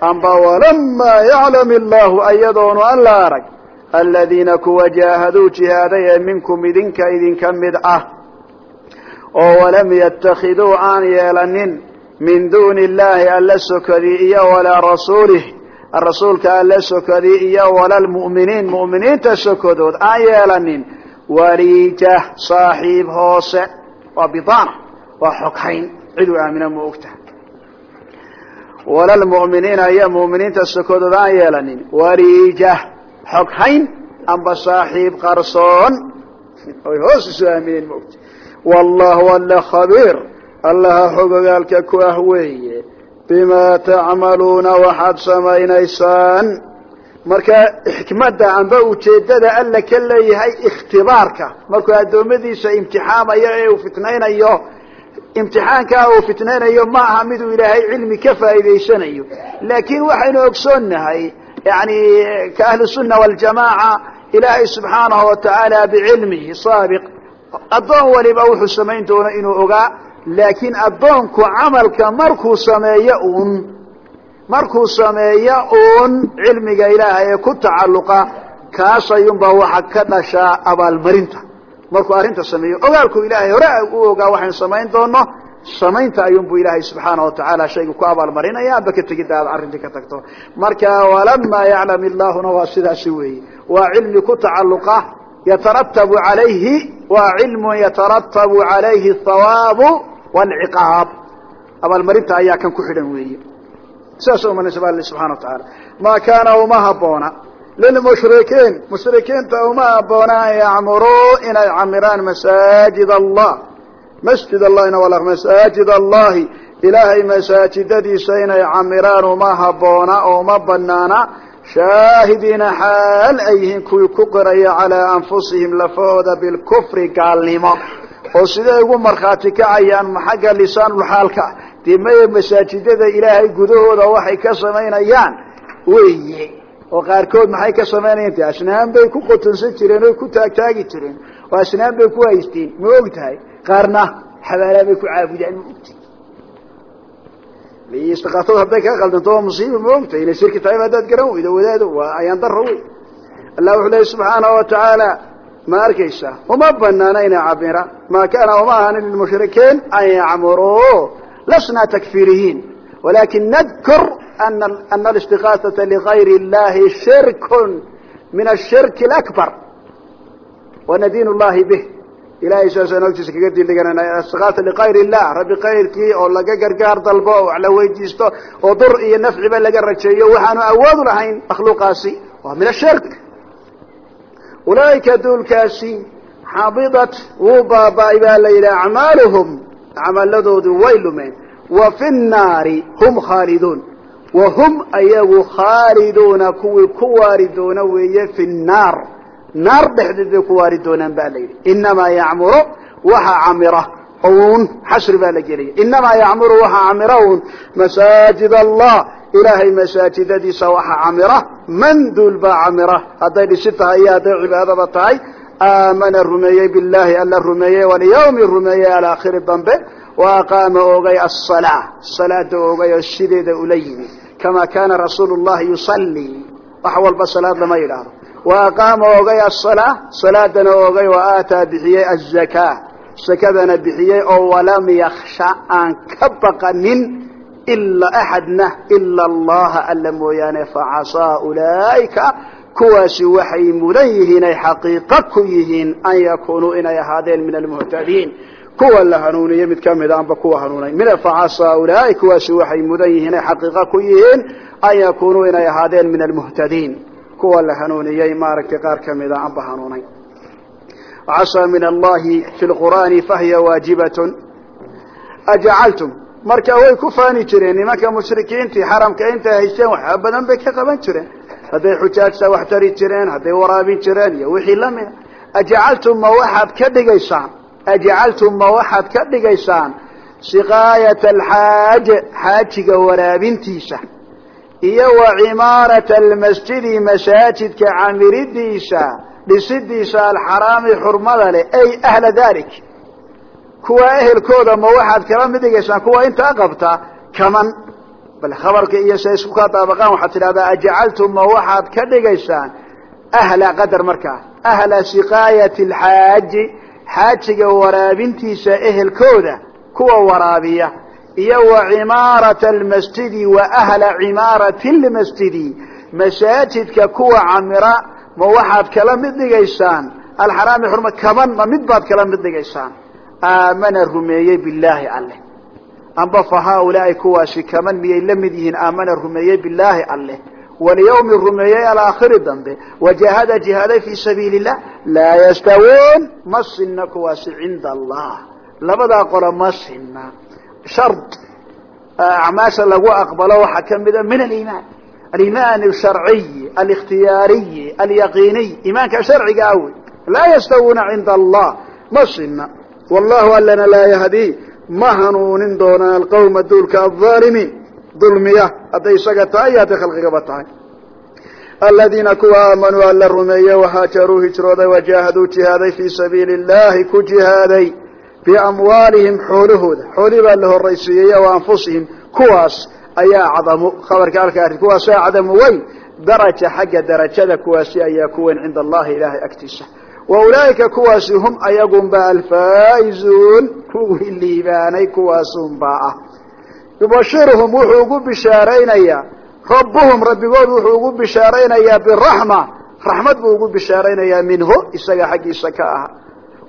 amba walamaa yaclam illaahu ayadoonu alla arag aladiina kuwa jaahaduu jihaaday ee minkum idinka idinka mid ah oo walam yatakiduu aan yeelanin min duuni illaahi alla sokadii iyo walaa rasuulih rasuulka alla sokadii iyo walalmu'miniin mu'miniinta sokodood aan yeelanin waliija saaxiib hoose waa bidaana waa xoghayn ciduu aamina ma ogta walalmu'miniina iyo mu'miniinta sokodood aan yeelanin waliija xoghayn amba saaxiib qarsoon oy hoos isu aamineen ma ogta wallahu alla khabiir allaha xogogaalka ku ah weeye bimaa tacmaluuna waxaad samaynaysaan. Marka xikmadda amba ujeeddada alla ka leeyahay ikhtibaarka. Markuu addoommadiisa imtixaamayo ee uu fitnaynayo imtixaankaa uu fitnaynayo ma aha miduu ilaahay cilmi ka faa'iidaysanayo. Laakiin waxaynu ogsoonnahay yani ka ahli sunna waljamaaca ilaahay subxaanahu watacaala bicilmihi saabiq. Addoon waliba wuxuu samayn doono inuu ogaa laakiin addoonku camalka markuu sameeyo uun markuu sameeyo uun cilmiga ilaahay ee ku tacalluqa kaas ayuunbaa waxa ka dhashaa abaalmarinta. Markuu arrinta sameeyo ogaalku ilaahay hore u ogaa waxaynu samayn doono samaynta ayuunbuu ilaahay subxaana watacaala shayga ku abaalmarinaya amba ka tegidda aad arrintii ka tagto. Marka walamaa yaclam illaahuna waa sidaasi weeye. Waa cilmi ku tacalluqa yataratabu alayhi waa cilmu yataratabu calayhi athawaabu waalciqaab abaalmarinta ayaa kan ku xidhan weeye. Sidaas umanaysa ba ali subxana wa tacaala maa kaana uma habboona lilmushrikiin mushrikiinta uma habboona an yacmuruu inay camiraan masaajid allah. Masjid allahina wal masaajid allahi. Ilaahay masaajidadiisa inay camiraan uma habboona oo uma banaana shaahidiina xaal ay yihiin kuwii ku qiraya calaa anfusihim lafahooda bilkufri gaalnimo oo siday ugu markhaati kacayaan xagga lisaanulxaalka dee maya masaajidada ilaahay gudahooda waxay ka samaynayaan? Weeye. Oo qaarkood maxay ka samaynayaan? De asnaan bay ku qotonsan jireen oy ku taagtaagi jireen. Oo asnaan bay ku haysteen. Ma og tahay? Qaarna xabaalaa bay ku caabudaan ma ogtahay istiqaatadu hadday kaa qaldanto waa musiiba ma ogtahay inay shirki tahay haddaad garan weydo wadaado waa ayaan daro wey. Allah wuxuu leeyay subxaanahu wa tacaala ma arkaysaa uma banaana inay camira maa kaana uma ahanin lilmushrikiin an yacmuruu lasna takfiriyiin walakin nadkur ana alistiqaasata ligayr اllahi shirkun min ashirki اlakbar wanadiin llahi bih. Ilahay saasaan ogtiisa kaga diindhiganana istiqaasa ligayr illah rabbi kayrkii oo laga gargaar dalbo oo wax la weydiisto oo dur iyo nafciba laga rajeeyo waxaanu awoodu lahayn makhluuqaasi. Waa min ashirk ulaaika duulkaasi xabidat wuu baaba'ay baa la yidhi acmaaluhum acmaladoodu way lumeen. Wa fi nnaari hum khaaliduun. Wa hum ayagu khaaliduuna kuwii ku waari doona weeye fi nnaar naar dhexdeed bay ku waari doonaan ba la yidhi. Inamaa yacmuru waxa camira un xasri baa la gelaya. Inamaa yacmuru waxa camira un masaajid allah ilaahay masaajidadiisa waxa camira man duul baa camira. Hadday dhisi tahay iyo hadday cibaadada tahay aamana rumeeyey billahi alla rumeeyey walyawmi rumeeyey alaakhiri dambe wa aqaama oogay asalaa salaada oogay oo sideeda ula yimi. Kama kana rasuulu llahi yusallii wax walba salaad lama yidhaahdo. Wa aqaama oogay asalaa salaadana oogay wa aataa bixiyey azakaa sakadana bixiyey oo walam yaksha aan ka baqanin ila axadna ila allaha alla mooyaane facasaa ulaa'ika kuwaasi waxay mudan yihiin ay xaqiiqo ku yihiin an yakunuu inay ahaadeen min almuhtadiin kuwa la hanuuniye mid kamida anba kuwa hanuunay facasaa ulaa'i kuwaasi waxay mudan yihiin ay xaqiiqo ku yihiin an yakunuu inay ahaadeen min almuhtadiin kuwa la hanuuniyey maaragtay qaar kamida anba hanuunay casaa min allahi fi lqur'aani fahiya waajibatun ajacaltum marka way ku faani jireen nimanka mushrikiintii xaramka intay haysteen waxaa badan bay ka qaban jireen. Hadday xujaajta wax tari jireen hadday waraabin jireen iyo wixii lamida ajacaltum ma waxaad ka dhigaysaan? Ajacaltum ma waxaad ka dhigaysaan siqaayata alxaaj xaajiga waraabintiisa iyo wa cimaarata almasjidi masaajidka camiridiisa dhisidiisa alxaraami xurmada leh ay ahla dalik kuwa ehelkooda ma waxaad kala mid dhigaysaan kuwa intaa qabta kaman bal khabarka iyo say isku kaa daabaqaan waxaad tidhahdaa ajacaltum ma waxaad ka dhigaysaan ahla qadar markaa ahla siqaayati alxaaji xaajiga waraabintiisa ehelkooda kuwa waraabiya. Iyo wa cimaarata almasjidi wa ahla cimaarati lmasjidi masaajidka kuwa camira ma waxaad kala mid dhigaysaan? Alxaraami xurma kaman ma mid baad kala mid dhigaysaan aamana rumeeyey bilaahi alleh amba fa haaulaai kuwaasi kaman miyay la mid yihiin aamana rumeeyey bilaahi alleh walyawmi rumeeyey alaakhiri dambe wajahada jihaaday fii sabiili illah laa yastawuun ma sinna kuwaasi cinda allah. Labadaa qolo ma sinna. Shard acmaasha lagu aqbalo waxaa kamida min aliimaan. Aliimaan alsharciy alikhtiyaariy alyaqiiniy iimaanka sharciga awe laa yastawuuna cinda allah ma sinna wallahu allana laa yahdii ma hanuunin doonaan alqawma duulka alظaalimiin dulmiya hadday isaga tahay iyo hadday khalqigaba tahay aladiina kuwa aamanuu alla rumeeye wahaajaruu hijrooday wajaahaduu jihaaday fii sabiili اllahi ku jihaaday biamwaalihim xoolahooda xoolihii baa la horaysiiyey wa anfusihim kuwaas ayaa acdamu khabarka halka arrin kuwaasaa acdamu weyn daraja xagga darajada kuwaasi ayaa ku weyn cinda allahi ilahay agtiisa ulaa'ika kuwaasi hum ayagunba alfaa'izuun kuwii liibaanay kuwaasunbaa ah. Yubashiruhum wuxuu ugu bishaaraynayaa. Rabbuhum rabbigood wuxuu ugu bishaaraynayaa biraxma raxmad buu ugu bishaaraynayaa minhu isaga xaggiisa ka aha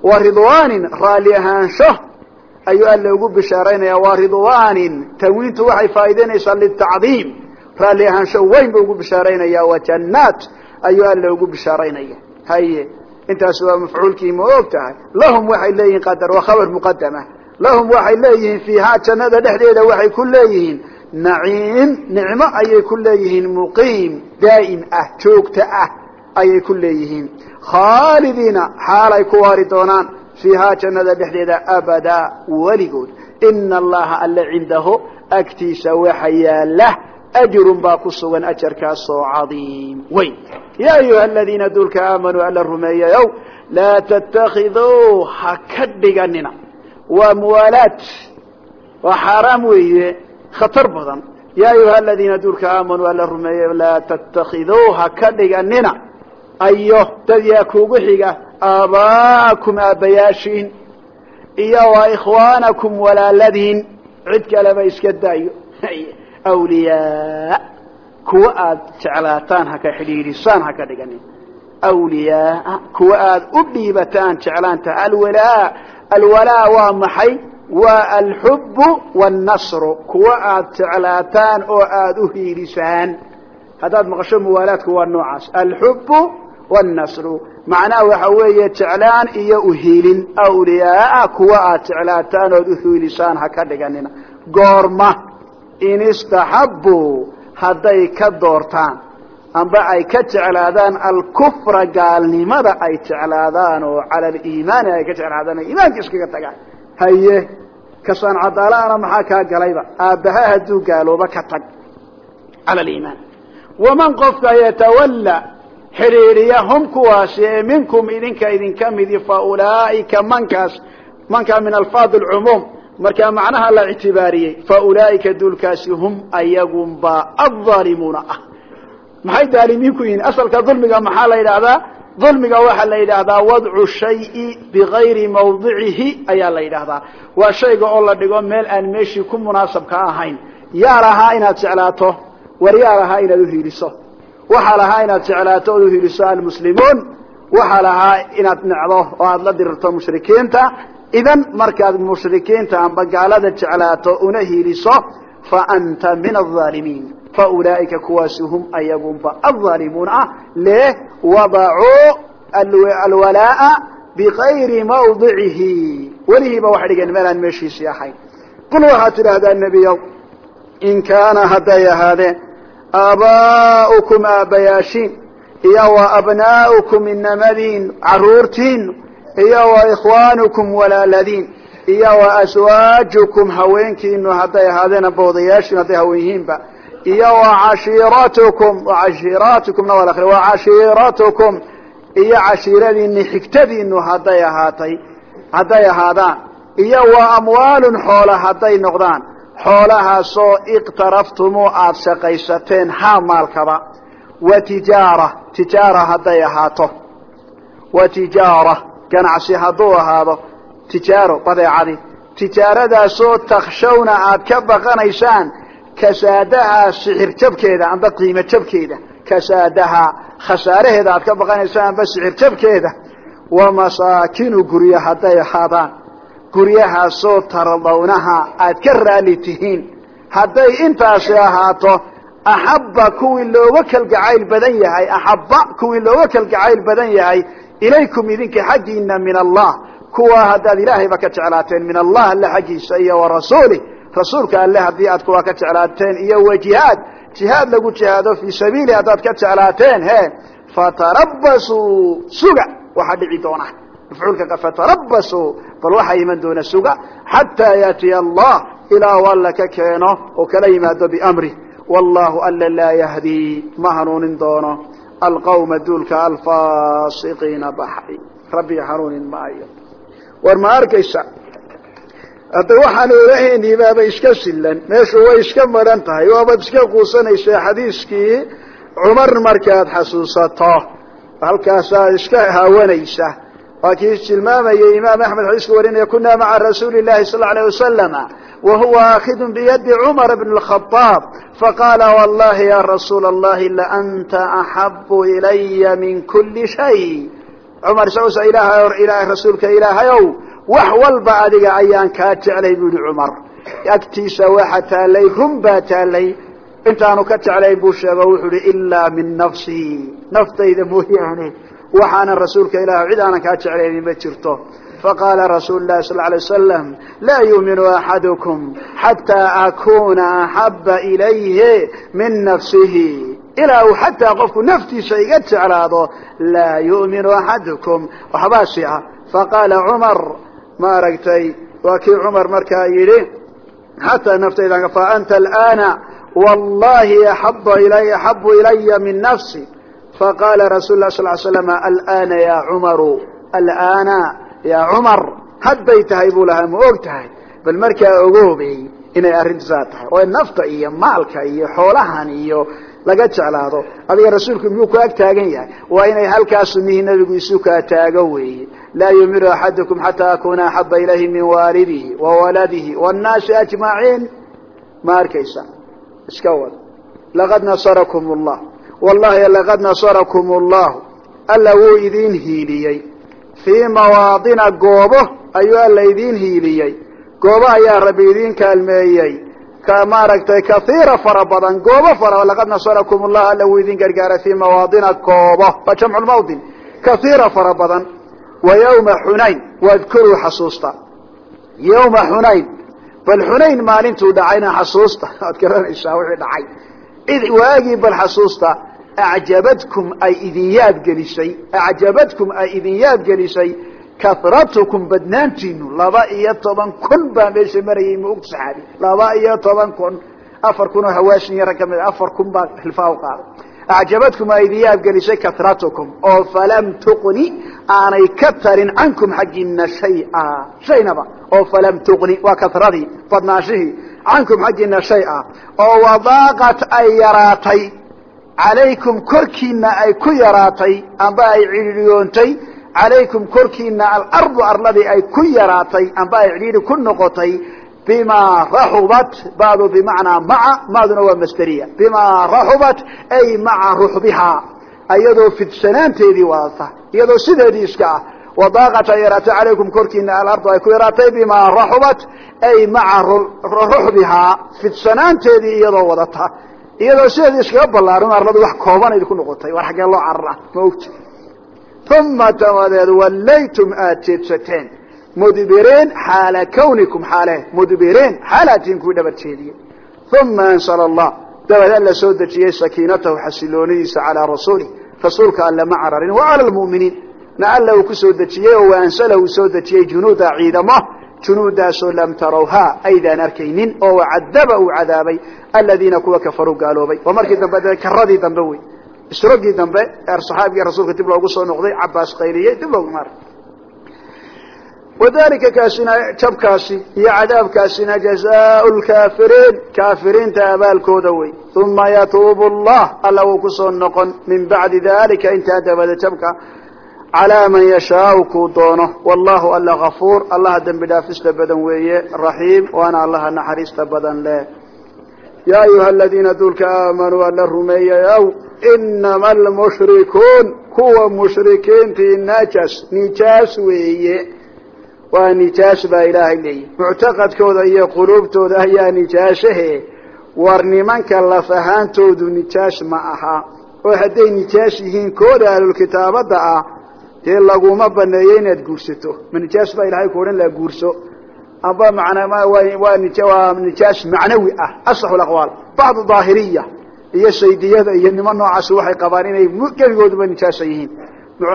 wa ridwaanin raalli ahaansho ayuu alla ugu bishaaraynaya wa ridwaanin tanwiintu waxay faa'idaynaysaa litacdiim. Raalli ahaansho weyn buu ugu bishaaraynaya wa jannaat ayuu alla ugu bishaaraynaya haye intaasi waa mafcuulkii ma og tahay. Lahum waxay leeyihiin qadar waa khabar muqadama lahum waxay leeyihiin fiihaa jannada dhexdeeda waxay ku leeyihiin naciim nicmo ayay ku leeyihiin muqiim daa'im ah joogto ah ayay ku leeyihiin. Khaalidiina xaalay ku waari doonaan fiihaa jannada dhexdeeda abadaa weligood. Ina allaha alle cindahu agtiisa waxa yaalla ajrun baa ku sugan ajarkaasoo cadiim weyn ya ayuha aladiina duulka aamanuu alla rumeeyayow laa tattakiduu ha ka dhiganina waa muwaalaad waa xaaraam weeye khatar badan ya ayuha aladiina duulka aamanuu alla rumeeyayo laa tattakiduu ha ka dhiganina ayo dad yaa kuugu xiga aabaa'akum aabbayaashiin iyo wa ikhwaanakum walaaladiin cid kaleba iska daayo awliyaa kuwa aad jeclaataan haka xidhiidhisaan haka dhiganin awliyaa kuwa aad u dhiibataan jeclaanta alwalaa alwalaa waa maxay waa alxubbu wاnnasru kuwa aad jeclaataan oo aad u hiilisaan haddaad maqasho muwaalaadku waa noocaas alxubbu wاnnasru macnaha waxa weeye jeclaan iyo uhiilin awliyaaa kuwa aad jeclaataan ood uhiilisaan ha ka dhiganina goorma in istaxabbuu hadday ka doortaan amba ay ka jeclaadaan alkufra gaalnimada ay jeclaadaan oo cala aliimaani ay ka jeclaadaan iimaanka iskaga tagaan. Haye kasaan cadaala'ana maxaa kaa galayba? Aabbaha hadduu gaalooba ka tag. Cala aliimaan waman qofka yatawalla xidhiidhiya hum kuwaasi ee minkum idinka idinka midi fa ulaa'ika mankaas mankaa min alfaad alcumuum markaa macnaha la ictibaariyey fa ulaa'ika duulkaasi hum ayagunba adhaalimuuna ah. Maxay daalimiin ku yihiin? Asalka dulmiga maxaa la yidhaahdaa? Dulmiga waxaa la yidhaahdaa wadcu shayi bigayri mawdicihi ayaa la yidhaahdaa. Waa shayga oo la dhigo meel aan meeshii ku munaasabka ahayn. Yaa lahaa inaad jeclaato war yaa lahaa inaad uhiiliso waxaa lahaa inaad jeclaato ood uhiiliso almuslimuun. Waxaa lahaa inaad necdo oo aad la dirirto mushrikiinta idan markaad mushrikiinta amba gaalada jeclaato una hiiliso fa anta min alaalimiin fa ulaa'ika kuwaasi hum ayagunba alظaalimuun ah le wadacuu alwalaa'a bigayri mawdicihi welihiiba waxay dhigeen meel aan meeshiisii ahayn qul waxaad tidhaahdaa nebiyow in kaana hadday ahaadeen aabaa'ukum aabbayaashiin iyo wa abnaa'ukum inamadiin carruurtiin iyo wa ikhwaanukum walaaladiin iyo wa aswaajukum haweenkiinu hadday ahaadeen boodayaashiin hadday haween iyo wa cashiiratukum cashiiraatukumna waa akri wa cashiiratukum. Iyo cashiiradiini xigtadiinu hadday ahaatay hadday ahaadaan. Iyo wa amwaalun xoola hadday noqdaan. Xoolahaasoo iqtaraftumu aada shaqaysateen haa maalkaba wa tijaara tijaara hadday ahaato. Wa tijaara ganacsi hadduu ahaado tijaaro badeecadi. Tijaaradaasoo takshawna aad ka baqanaysaan kasaadaha sixir jabkeeda amba qiimo jabkeeda. Kasaadaha khasaaraheeda aad ka baqanaysaan amba sixir jabkeeda. Wa masaakinu guryo hadday ahaadaan. Guryahaasoo tardawnaha aad ka raali tihiin. Hadday intaasi ahaato axabba kuwii looga kalgacayl badan yahay axabba kuwii looga kalgacayl badan yahay ilaykum idinka xaggiina min allah kuwa haddaad ilaahayba ka jeclaateen min allah alle xaggiisa iyo wa rasuulih. Rasuulka alle haddii aad kuwa ka jeclaateen iyo wa jihaad lagu jihaado fii sabiili haddaad ka jeclaateen he fatarabasuu suga waxaa dhici doona. Fatarabasuu bal waxaa iman doona suga xataa yaatiya allah ilaa u alla ka keeno oo kala yimaado biamri. Wallahu alla laa yahdii ma hanuunin doono alqawma duulka alfasiqiina baxay. Rabbi hanuunin maayo war ma arkaysa. Hadda waxaan olahaynii baaba iska silan meeshu way iska maran tahay. Waabaad iska quusanaysaa xadiiskii. Cumar markaad xasuusato. Halkaasaa iska haawanaysa waa kii tilmaamayay imaam axmed xadiiska warinaya kuna maca rasuuli llahi sal lla alayh wasalama wa huwa aakidun biyadi cumar bn اlkhadaab faqaala wallahi ya rasuula allahi laanta axabu ilaya min kuli shay. Cumar isagosa ilaahay rasuulka ilaahayow wax walba adiga ayaan kaa jeclay bu yihi cumar. Agtiisa waxa taalay run baa taalay. Intaanu ka jeclayn buu sheego wuxuu ihi ilaa min nafsii naftayda mooyaane waxaanan rasuulka ilaah cid aanan kaa jeclaynin ma jirto. Faqaala rasuulu lahi sal lay wasalam laa yuuminu axadukum xataa akuna axaba ilayhi min nafsihi. Ilaa uu xataa qofku naftiisa iga jeclaado laa yu'minu axadukum. Waxbaasi ah. Faqaala cumar ma aragtay? Waa kii cumar markaa yidhi xataa naftayda fa anta alana wallahi axabu ilaya min nafsi faqaala rasul lah sal slam alana ya cumaru alana ya cumar hadday tahay buu lahaa ma og tahay bal markaa ogoobey inay arrintu saa tahay oo nafta iyo maalka iyo xoolahan iyo laga jeclaado adiga rasuulku miyuu ku ag taagan yahay waa inay halkaa sunihii nabigu isu kaa taago weeye laa yuminu axadukum xataa akuna axaba ilayhi min waalidihi wa waladihi wاnnaasi ma arkaysa iska wad laqad nasarakum اllah wallahi laqad nasarakum اllahu alla wuu idiin hiiliyey. Fii mawaadina goobo ayuu alla idiin hiiliyey. Goobo ayaa rabbi idiin kaalmeeyey. Ka maaragtay kaiira fara badan goobo fara laqad nasarakum llah alla wuu idin gargaaray fii mawaadina goobo. Waa jamcu lmawdin kaiira fara badan. Wa yawma xunayn wadkuruu xasuusta. Yawma xunayn bal xunayn maalintuu dhacayna xasuusta. Waad garanaysaa wixii dhacay id waagii bal xasuusta acjabadkum ay idin yaad gelisay acjabadkum ay idin yaad gelisay karatukum badnaantiinu laba iyo toban kun baa meesha marayay ma ogta saxaabi laba iyo toban kun afar kun oo hawaashin yara ka mid afar kun baa xilfaa u qaaday. Acjabadkum ay idin yaad gelisay karatukum oo falam tuqni aanay ka tarin cankum xaggiina shaya shaynaba oo falam tuqni waa karadii badnaanshihii cankum xaggiina shay-a oo wadaaqat ay yaraatay. Calaykum korkiina ay ku yaraatay amba ay cidhiidhiyoontay calaykum korkiina alardu arladii ay ku yaraatay amba ay cidhiidhi ku noqotay. Bimaa raxubat badu bimacnaa maca maaduna waa masderiya bimaa raxubat ay maca ruxbihaa. Iyadoo fidsanaanteedii wadata iyadoo sideedii iska ah wadaaqat ay yaraatay calaykum korkiina alardu ay ku yaraatay bimaa raxubat ay maca ruxbihaa fidsanaanteedii iyadoo wadata iyadoo sideedii iskaga ballaarin arladu wax koobanaydi ku noqotay war xaggee loo carara ma ogti uma dabadeed wallaytum aad jeedsateen mudbiriin xaala kawnikum xaale mudbiriin xaalatiin jeediyey uma ansala allah dabaed alla soo dejiyey sakiinatahu xasiloonidiisa calaa rasuulih rasuulka alle ma cararin wa cala lmu'miniin na alla uu ku soo dejiyey oo waansalahu soo dejiyey junuuda ciidamo junuudaasoo lam tarawhaa aydaan arkaynin oo wacadaba uu cadaabay aladiina kuwa kafaruu gaaloobay waa markii dambe karadii dambe wey isrogii dambe saxaabigii rasuulka dib loogu soo noqday cabaas qayliyey dib loogu maara wadalika kaasina jabkaasi iyo cadaabkaasina jazaau lkaafiriin kaafiriinta abaalkooda wey uma yatuubu allah alla wuu ku soo noqon min bacdi dalika intaa dabada jabka calaa man yashaau kuu doono. Wallahu alla gafuur allaha dembi dhaafista badan weeye. Raxiim. Waana allaha naxariista badan leh. Yaa ayuha aladiina duulka aamanuu alla rumeeyayow inama almushrikuun kuwa mushrikiintii najas. Nijaas weeye. Waa nijaas baa ilaahay leeyihi. Muctaqadkooda iyo quluubtooda ayaa nijaashahe. War nimanka laf ahaantoodu nijaas ma aha. Oo hadday nijaas yihiin kooda ahlulkitaabada ah dee laguma baneeyo inaad guursato. Ma nijaas baa ilahay ku odhan laha guurso. Amba waa nijaas macnawi ah asaxu aqwaal bacdu daahiriya iyo shaydiyada iyo niman noocaasi waxay qabaan inay geligooduba nijaasa yihiin.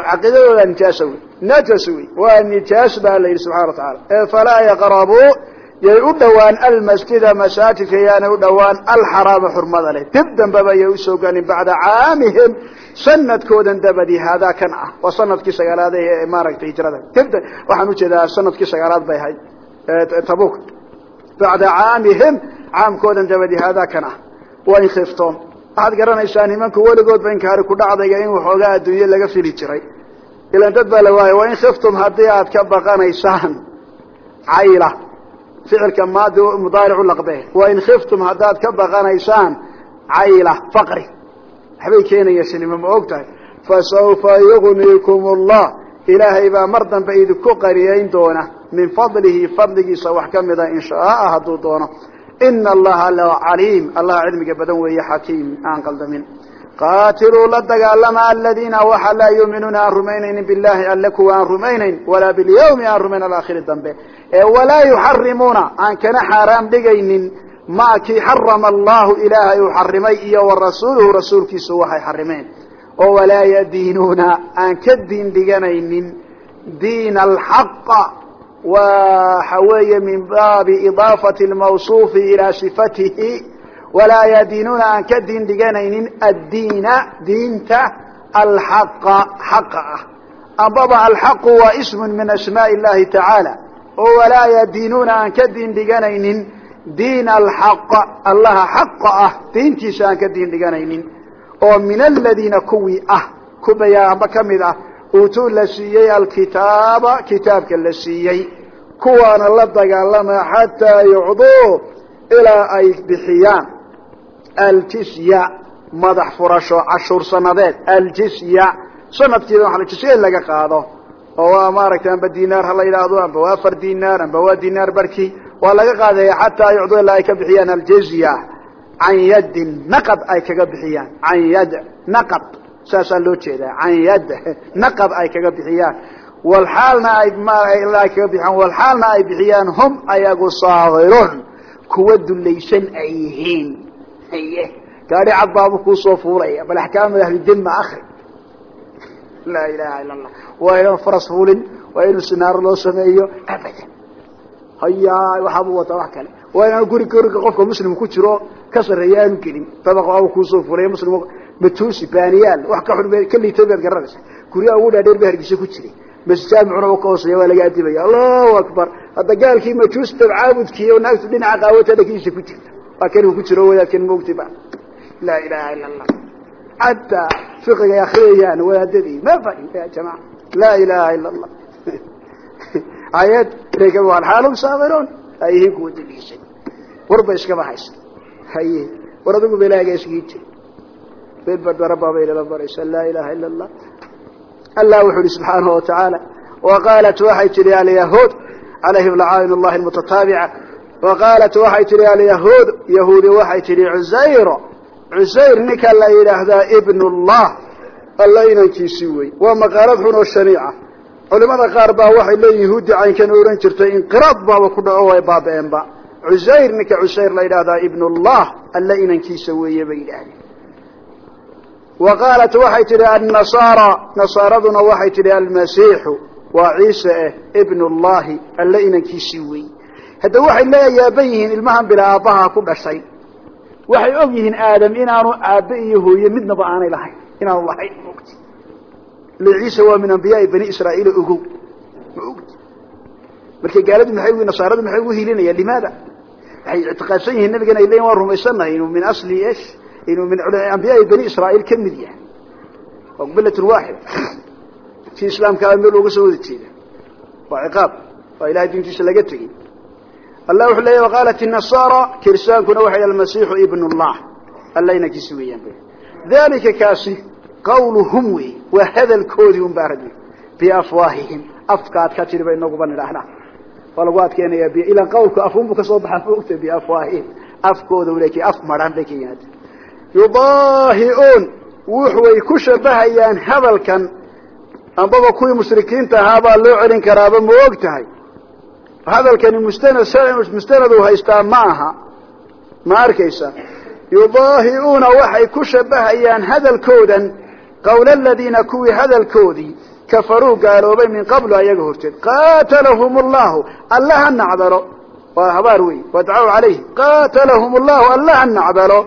Caqiidadooda nijaasa wey najas wey. Waa nijaas baa la yidhi subxana wa tacaala. Ee falaa yaqrabuu yay u dhowaan almasjida masaajidka yaanay u dhowaan alxaraama xurmada leh. Dib dambeba yay u soo galin bacda caamihim sanadkoodan dabadi haadaa kan ah waa sannadkii sagaalaad ee maaragtay hijrada. Dib waxaan u jeedaa sannadkii sagaalaad bay ahayd tabuk bacda caamihim caamkoodan dabadi haadaa kan ah. Waa in khiftoom waxaad garanaysaa nimanku weligoodba inkaari ku dhacdaya in waxoogaa adduunye laga fili jiray. Ilan dad baa la waaya waa in khiftum haddii aad ka baqanaysaan cayla ficilka maadi mudaaricu laqbe. Waa in khiftum haddaad ka baqanaysaan cayla faqri. Waxbay keenaya sinimo ma og tahay. Fasawfa yugniikum allah ilaahay baa mar dambe idinku qariyayn doona. Min fadlihi fadligiisa wax ka mida in shaaa hadduu doono. Ina allaha la caliim. Allaha cilmiga badan weeye xakiim. Aan qaldamin qaatiluu la dagaalama aladiina waxa laa yuuminuuna aan rumaynaynin billahi alle kuwa aan rumaynayn walaa bilyawmi aan rumayn alaakhiri dambe. Ee walaa yuxarimuuna aan kana xaaraam dhigaynin maa kii xarama allahu ilaahay uu xarimay iyo wa rasuuluhu rasuulkiisu waxay xarimeen oo walaa yadiinuuna aan ka diin dhiganaynin diina alxaqa waxa weeye min baabi idaafati lmawsuufi ilaa sifatihi walaa yadiinuuna aan ka diin dhiganaynin addiina diinta alxaqa xaqa ah. Ambaba alxaqu waa ismun min asmaai illahi tacaala. Oo walaa yadiinuuna aan ka diin dhiganaynin diina alxaqa allaha xaqa ah diintiisa aan ka diin dhiganaynin oo min aladiina kuwii ah kubayaaba ka mid ah uutuu la siiyey alkitaaba kitaabka la siiyey. Kuwaana la dagaalama xataa yucduu ilaa ay bixiyaan aljisya madax furasho cashuur sanadeed aljisya sanadkiida waa jisya laga qaado oo waa maaragtay amba dinaar ha la yidhaahdo amba waa afar dinaar amba waa dinaar barki. Waa laga qaadaya xataa yucduu ilaa ay ka bixiyaan aljizya. Can yadin naqad ay kaga bixiyaan. Can yad naqad saasaa loo jeedaa. Can yad naqad ay kaga bixiyaan. Walxaalna ay ay kaga bixiyaan. Walxaalna ay bixiyaan hum ayagu saakirun kuwa dulaysan ay yihiin haye gaari cad baabu kuusoo fuulaya bal axkaam ahludima akri laa ilaha ila allah waa inaan faras fuulin waa inuu sinaaro loo sameeyo. Hayaa waxaabuu wataa wax kale. Waa inaan guri guriga qofka muslim ku jiro ka sarreeya aanu gelin. Dabaq kuusoo fuulay muslim matuusi baaniyaal wax ka xun ka liitay baad garanaysa guryaha ugu dhaadheer ba hargeysa ku jiray. Masjaamicuna ka hooseeya waa laga adibaya. Allahu akbar. Hadda gaalkii majuusta caabudkii oo naagtu dhinaca qaawata dhakiisa ku jirta waa kanigu ku jiro wadaadkan mogti ba laa ilaha ila allah xataa fiqiga ay akriyayaan wadaadadii ma fahim ya jamaca laa ilaha ila allah ayad xaalum saabiroon ay yihiin kuwa daliishay warba iskaba haysa haye war adigu belaaga isgii jir bebarabaabaynala baraysa laa ilaha ila allah allah wuxu uhi subxaanahu watacaala wa qaalat waxay tihi alyahuud calayhim lacaain llahi mutataabica wa qaalat waxay tihi alyahuud yahuudi waxay tihi cusayro cusayr ninka la yidhaahdaa ibn llah alla inankiisii wey waa maqaalad xun oo shaniica culimada qaar baa waxay leeyihiin yahuudi caynkan ohan jirtay inqiraad baaba ku dhaco way baaba-eenba cusayr ninka cusayr la yidhahdaa ibn llah alla inankiisa weeye bay yidhaahdeen wa qaalat waxay tidhi annasaara nasaaraduna waxay tidhi almasiixu waa ciise eh ibn llahi alla inankiisii wey hadda waxay la yaaban yihiin ilmahan bila aabbaha ku dhashay. Waxay og yihiin aadam inaanu aabbe iyo hooye midnaba aanay lahayn inaanu lahayn maogti ile ciise waa min ambiyaai bani israa'iil ogow ma ogti marka gaaladu maxay u nasaaradu maxay ugu hilinayaan limaada? Waxay ictiqaadsan yihiin nabigan ay waan rumaysannahay inuu min asli esh inuu min ambiyaai bani israa'iil ka mid yahay. Waa milatun waaxida si islaamkaa meel looga soo wada jeeda. Waa ciqaab. Waa ilahay diintiisa laga tegey allah wuxuu leeyahy waqaalat inasaara kirsaankuna waxay almasiixu ibn llah alla inankiisi weeyaan dalika kaasi qawluhum wey waa hadalkoodii un baa rag biafwaahihim afkaad ka tiri ba inaguba nidhaahnaa waa lagu adkeynaya ilan qawlku afunbu ka soo baxaa maogta biafwaahihim afkooda leki af maran bay ka yimaada yudaahiuun wuxuay ku shabahayaan hadalkan ambaba kuwii mushrikiinta ahaabaa loo celin karaaba ma og tahay hadalkani mustanad mustanad u haystaa ma aha ma arkaysa. Yudaahiuuna waxay ku shabahayaan hadalkoodan qawla aladiina kuwii hadalkoodii kafaruu gaaloobay min qablu ayaga horteed. Qaatalahum llahu alla ha nacdalo. Waa habaar wey wadcaw calayhi. Qaatalahum llahu alla ha nacdalo.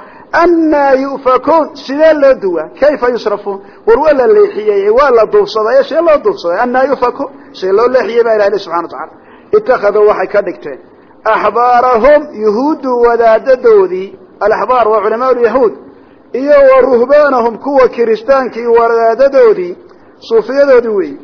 Annaa yu'fakuun sidee loo duwaa? Kayfa yusrafuun? War waa la leexiyey waa la duufsaday see loo duufsaday annaa yufakuun see loo leexiyey baa ilahi subxana wa tacala itakaduu waxay ka dhigteen axbaarahum yuhuuddu wadaadadoodii alaxbaar waa culamaa lyahuud iyo wa ruhbaanahum kuwa kiristaankii wadaadadoodii suufiyadoodii weyi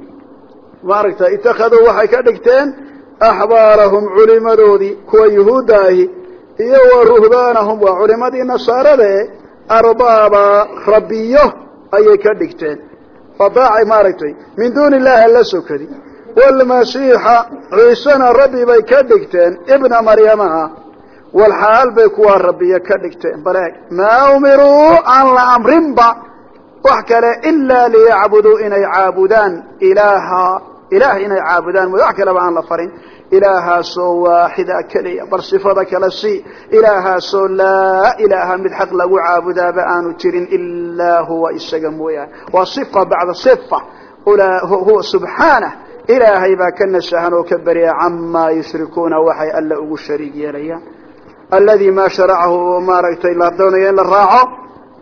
maaragta itakaduu waxay ka dhigteen axbaarahum culimadoodii kuwa yuhuudda ahi iyo wa ruhbaanahum waa culimadii nasaaradae arbaaba rabbiyo ayay ka dhigteen fadaacay min duuni illahi alla sokadi wlmasiixa ciisena rabbi bay ka dhigteen ibna maryamaha walxaal bay kuwaa rabbiyo ka dhigteen baleeg maa umiruu aan la amrinba wax kale ilaa liyacbuduu inay caabudaan ilaaha ilaah inay caabudaan mooy wax kaleba aan la farin ilaahaasoo waaxida keliya bar sifada kale si ilaahaasoo laa ilaaha mid xaq lagu caabudaaba aanu jirin ilaa huwa isaga mooyaane waa sifa bacda sifa ilaahay baa ka nasahan oo ka beriya camaa yushrikuuna waxay alla ugu shariig yeelayaan. Alladii maa sharacahu maaragtay la doonaya in la raaco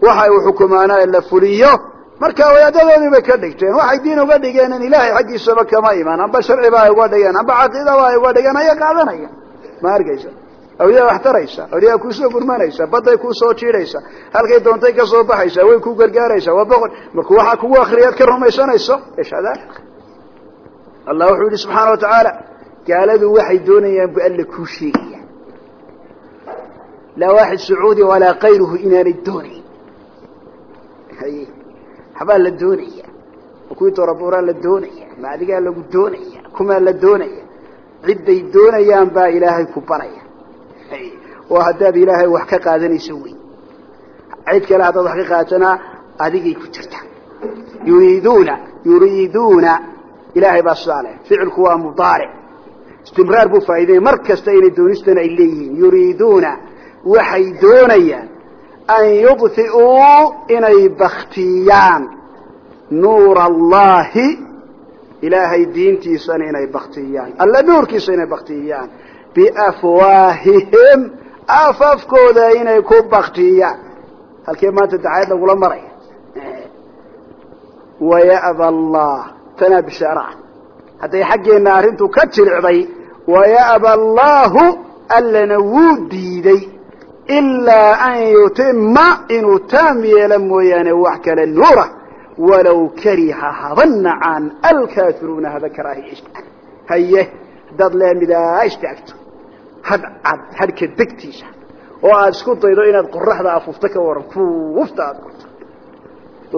waxay u xukumaana la fuliyo. Marka wadaadadoodii bay ka dhigteen. Waxay diin uga dhigeen in ilaahay xaggiisaba kama imaan. Amba sharciba ay uga dhigeen amba caqiidaba ay uga dhigeen aya qaadanaya. Ma arkaysa? Awliyaa wax taraysa awliyaa kuusoo gurmanaysa badday kuusoo jiidhaysa halkay doontay ka soo baxaysa way ku gargaaraysa waa boqor markuu waxaa kugu akriyaad allah wuxuu yidhi subxaana wa tacaala gaaladu waxay doonayaan bu alla kuu sheegaya. Laa waaxid sacuudi walaa kayruhu inaanay doonayn. Haye waxbaa la doonaya. Kuwii toorabuuraa la doonaya maadigaa lagu doonaya kumaa la doonaya. Cidday doonayaan baa ilaahay ku baraya oo haddaad ilaahay wax ka qaadanayso wey cid kale haddaad wax ka qaadanaa adigay ku jirtaa yuriiduuna yuriiduuna ilaahay baa sidaa leh ficilku waa mudaaric istimraar buu faa'iidaya mar kasta inay doonistana ay leeyihiin. Yuriiduuna waxay doonayaan an yudfi'uu inay baktiyaan nuur allahi ilaahay diintiisana inay baktiyaan alla nuurkiisa inay baktiyaan biafwaahihim. Afafkooda inay ku baktiyaan halkee maanta dacayad lagula maraya waya'ba allah tanaa bishaaraah hadday xaggeenna arrintu ka jiricday waya'ba allahu allana wuu diiday ilaa an yutima inuu taam yeelo mooyaane wax kale nuura walow kariha haba nacaan alkaafiruuna haba karaahiyaysta haye haddaad leemidaa istaagto had cad hadhka degtiisa oo aada isku daydo inaad qoraxda afuufto ka waran fuufta aada qorto.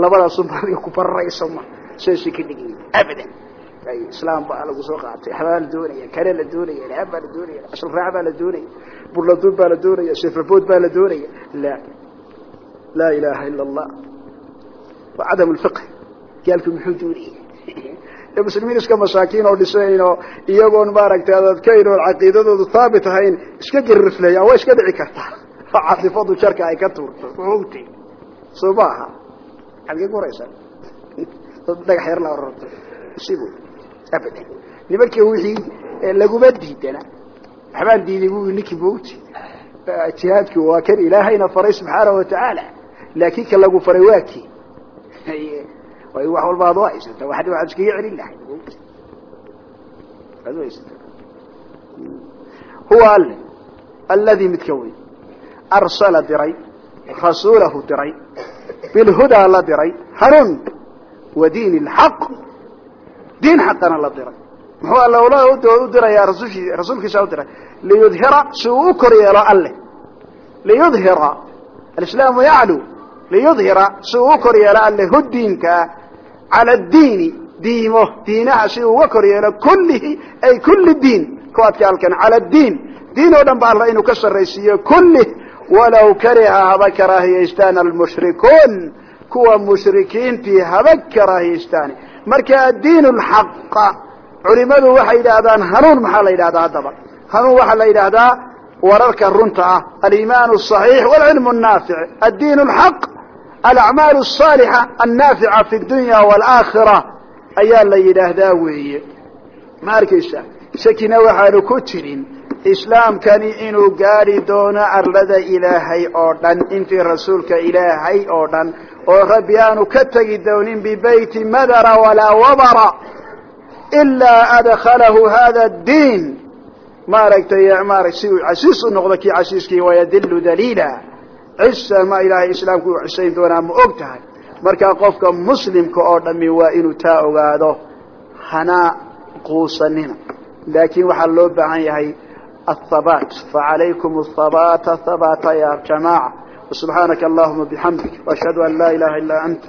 Labadaasunba adiga ku bararayso ma saasay ka dhigin abadan islaam baa lagu soo qaatay. Waxbaa la doonaya kale la doonaya ilhaan baa la doonaya ashal raac baa la doonaya burladuud baa la doonaya sefabood baa la doonaya. La laa ilaaha ila allah waa cadam lfiqh gaalku muxuu doonaya muslimiin iska masaakiin oo dhisayn oo iyagoon maaragtay adadkayn oo caqiidadoodu haabit ahayn iska geririfleeyaan waa iska dhici kartaa oo catifadu jarka ay ka tuurto. Ogtay soo ma aha. Xalkay kuraysa dhagax yar la ororto isigu abadan nimankii wixii laguma diidana waxbaan diiday bu ninkii mogti jihaadku waa kan ilaahayna faray subxaana watacaala laakin ka lagu faray waa kii. Wax walba ad u haysata wa waaad iskaga celin lahay ad haysata huwa alle alladii midka wey arsala diray rasuulahu diray. Bilhudaa la diray. Hanuun wa diin اlxaq diin xaqana la diray. Muxuu alla u dirayaa rasuulkiisa u diray liyudhira si uu u kor yeelo alle. Liyudhira alislaamu yaclu liyudhira si uu u kor yeelo alle hu diinkaa cala diini diimo diinaha si uu uga kor yeelo kullihi ay kulli diin kuwaadka halkan cala diin. Diin oo dhan ba ka sarraysiiyo kullih walow kariha haba kuwa mushrikiintii habag karahiishtaani marka addiin lxaqa culimmadu waxay yidhaahdaan hanuun maxaa la yidhahdaa haddaba? Hanuun waxaa la yidhaahdaa wararka runta ah alimaan asaxiix walcilmu naafic. Addiin lxaq alacmaal asaalixa annaafica fi dunya waalaakhira ayaa la yidhaahdaa weeye. Ma arkaysa shakina waxaanu ku jirin islaamkani inuu gaadhi doono arlada ilaahay oo dhan intii rasuulka ilaahay oo dhan oo rabbi aanu ka tegi doonin bibeyti madara walaa wabara ilaa adkhalahu hada diin. Maaragtay maara si uu casiis u noqdo kii casiiskii wayadilu daliila. Cisa ma ilaahay islaamku uu cisayn doonaa ma og tahay. Markaa qofka muslimka oo dhami waa inuu taa ogaado hana quusanina. Laakiin waxaa loo baahan yahay الثبات فعليكم الثبات ثبات يا جماعة وسبحانك اللهم بحمدك وأشهد أن لا إله إلا أنت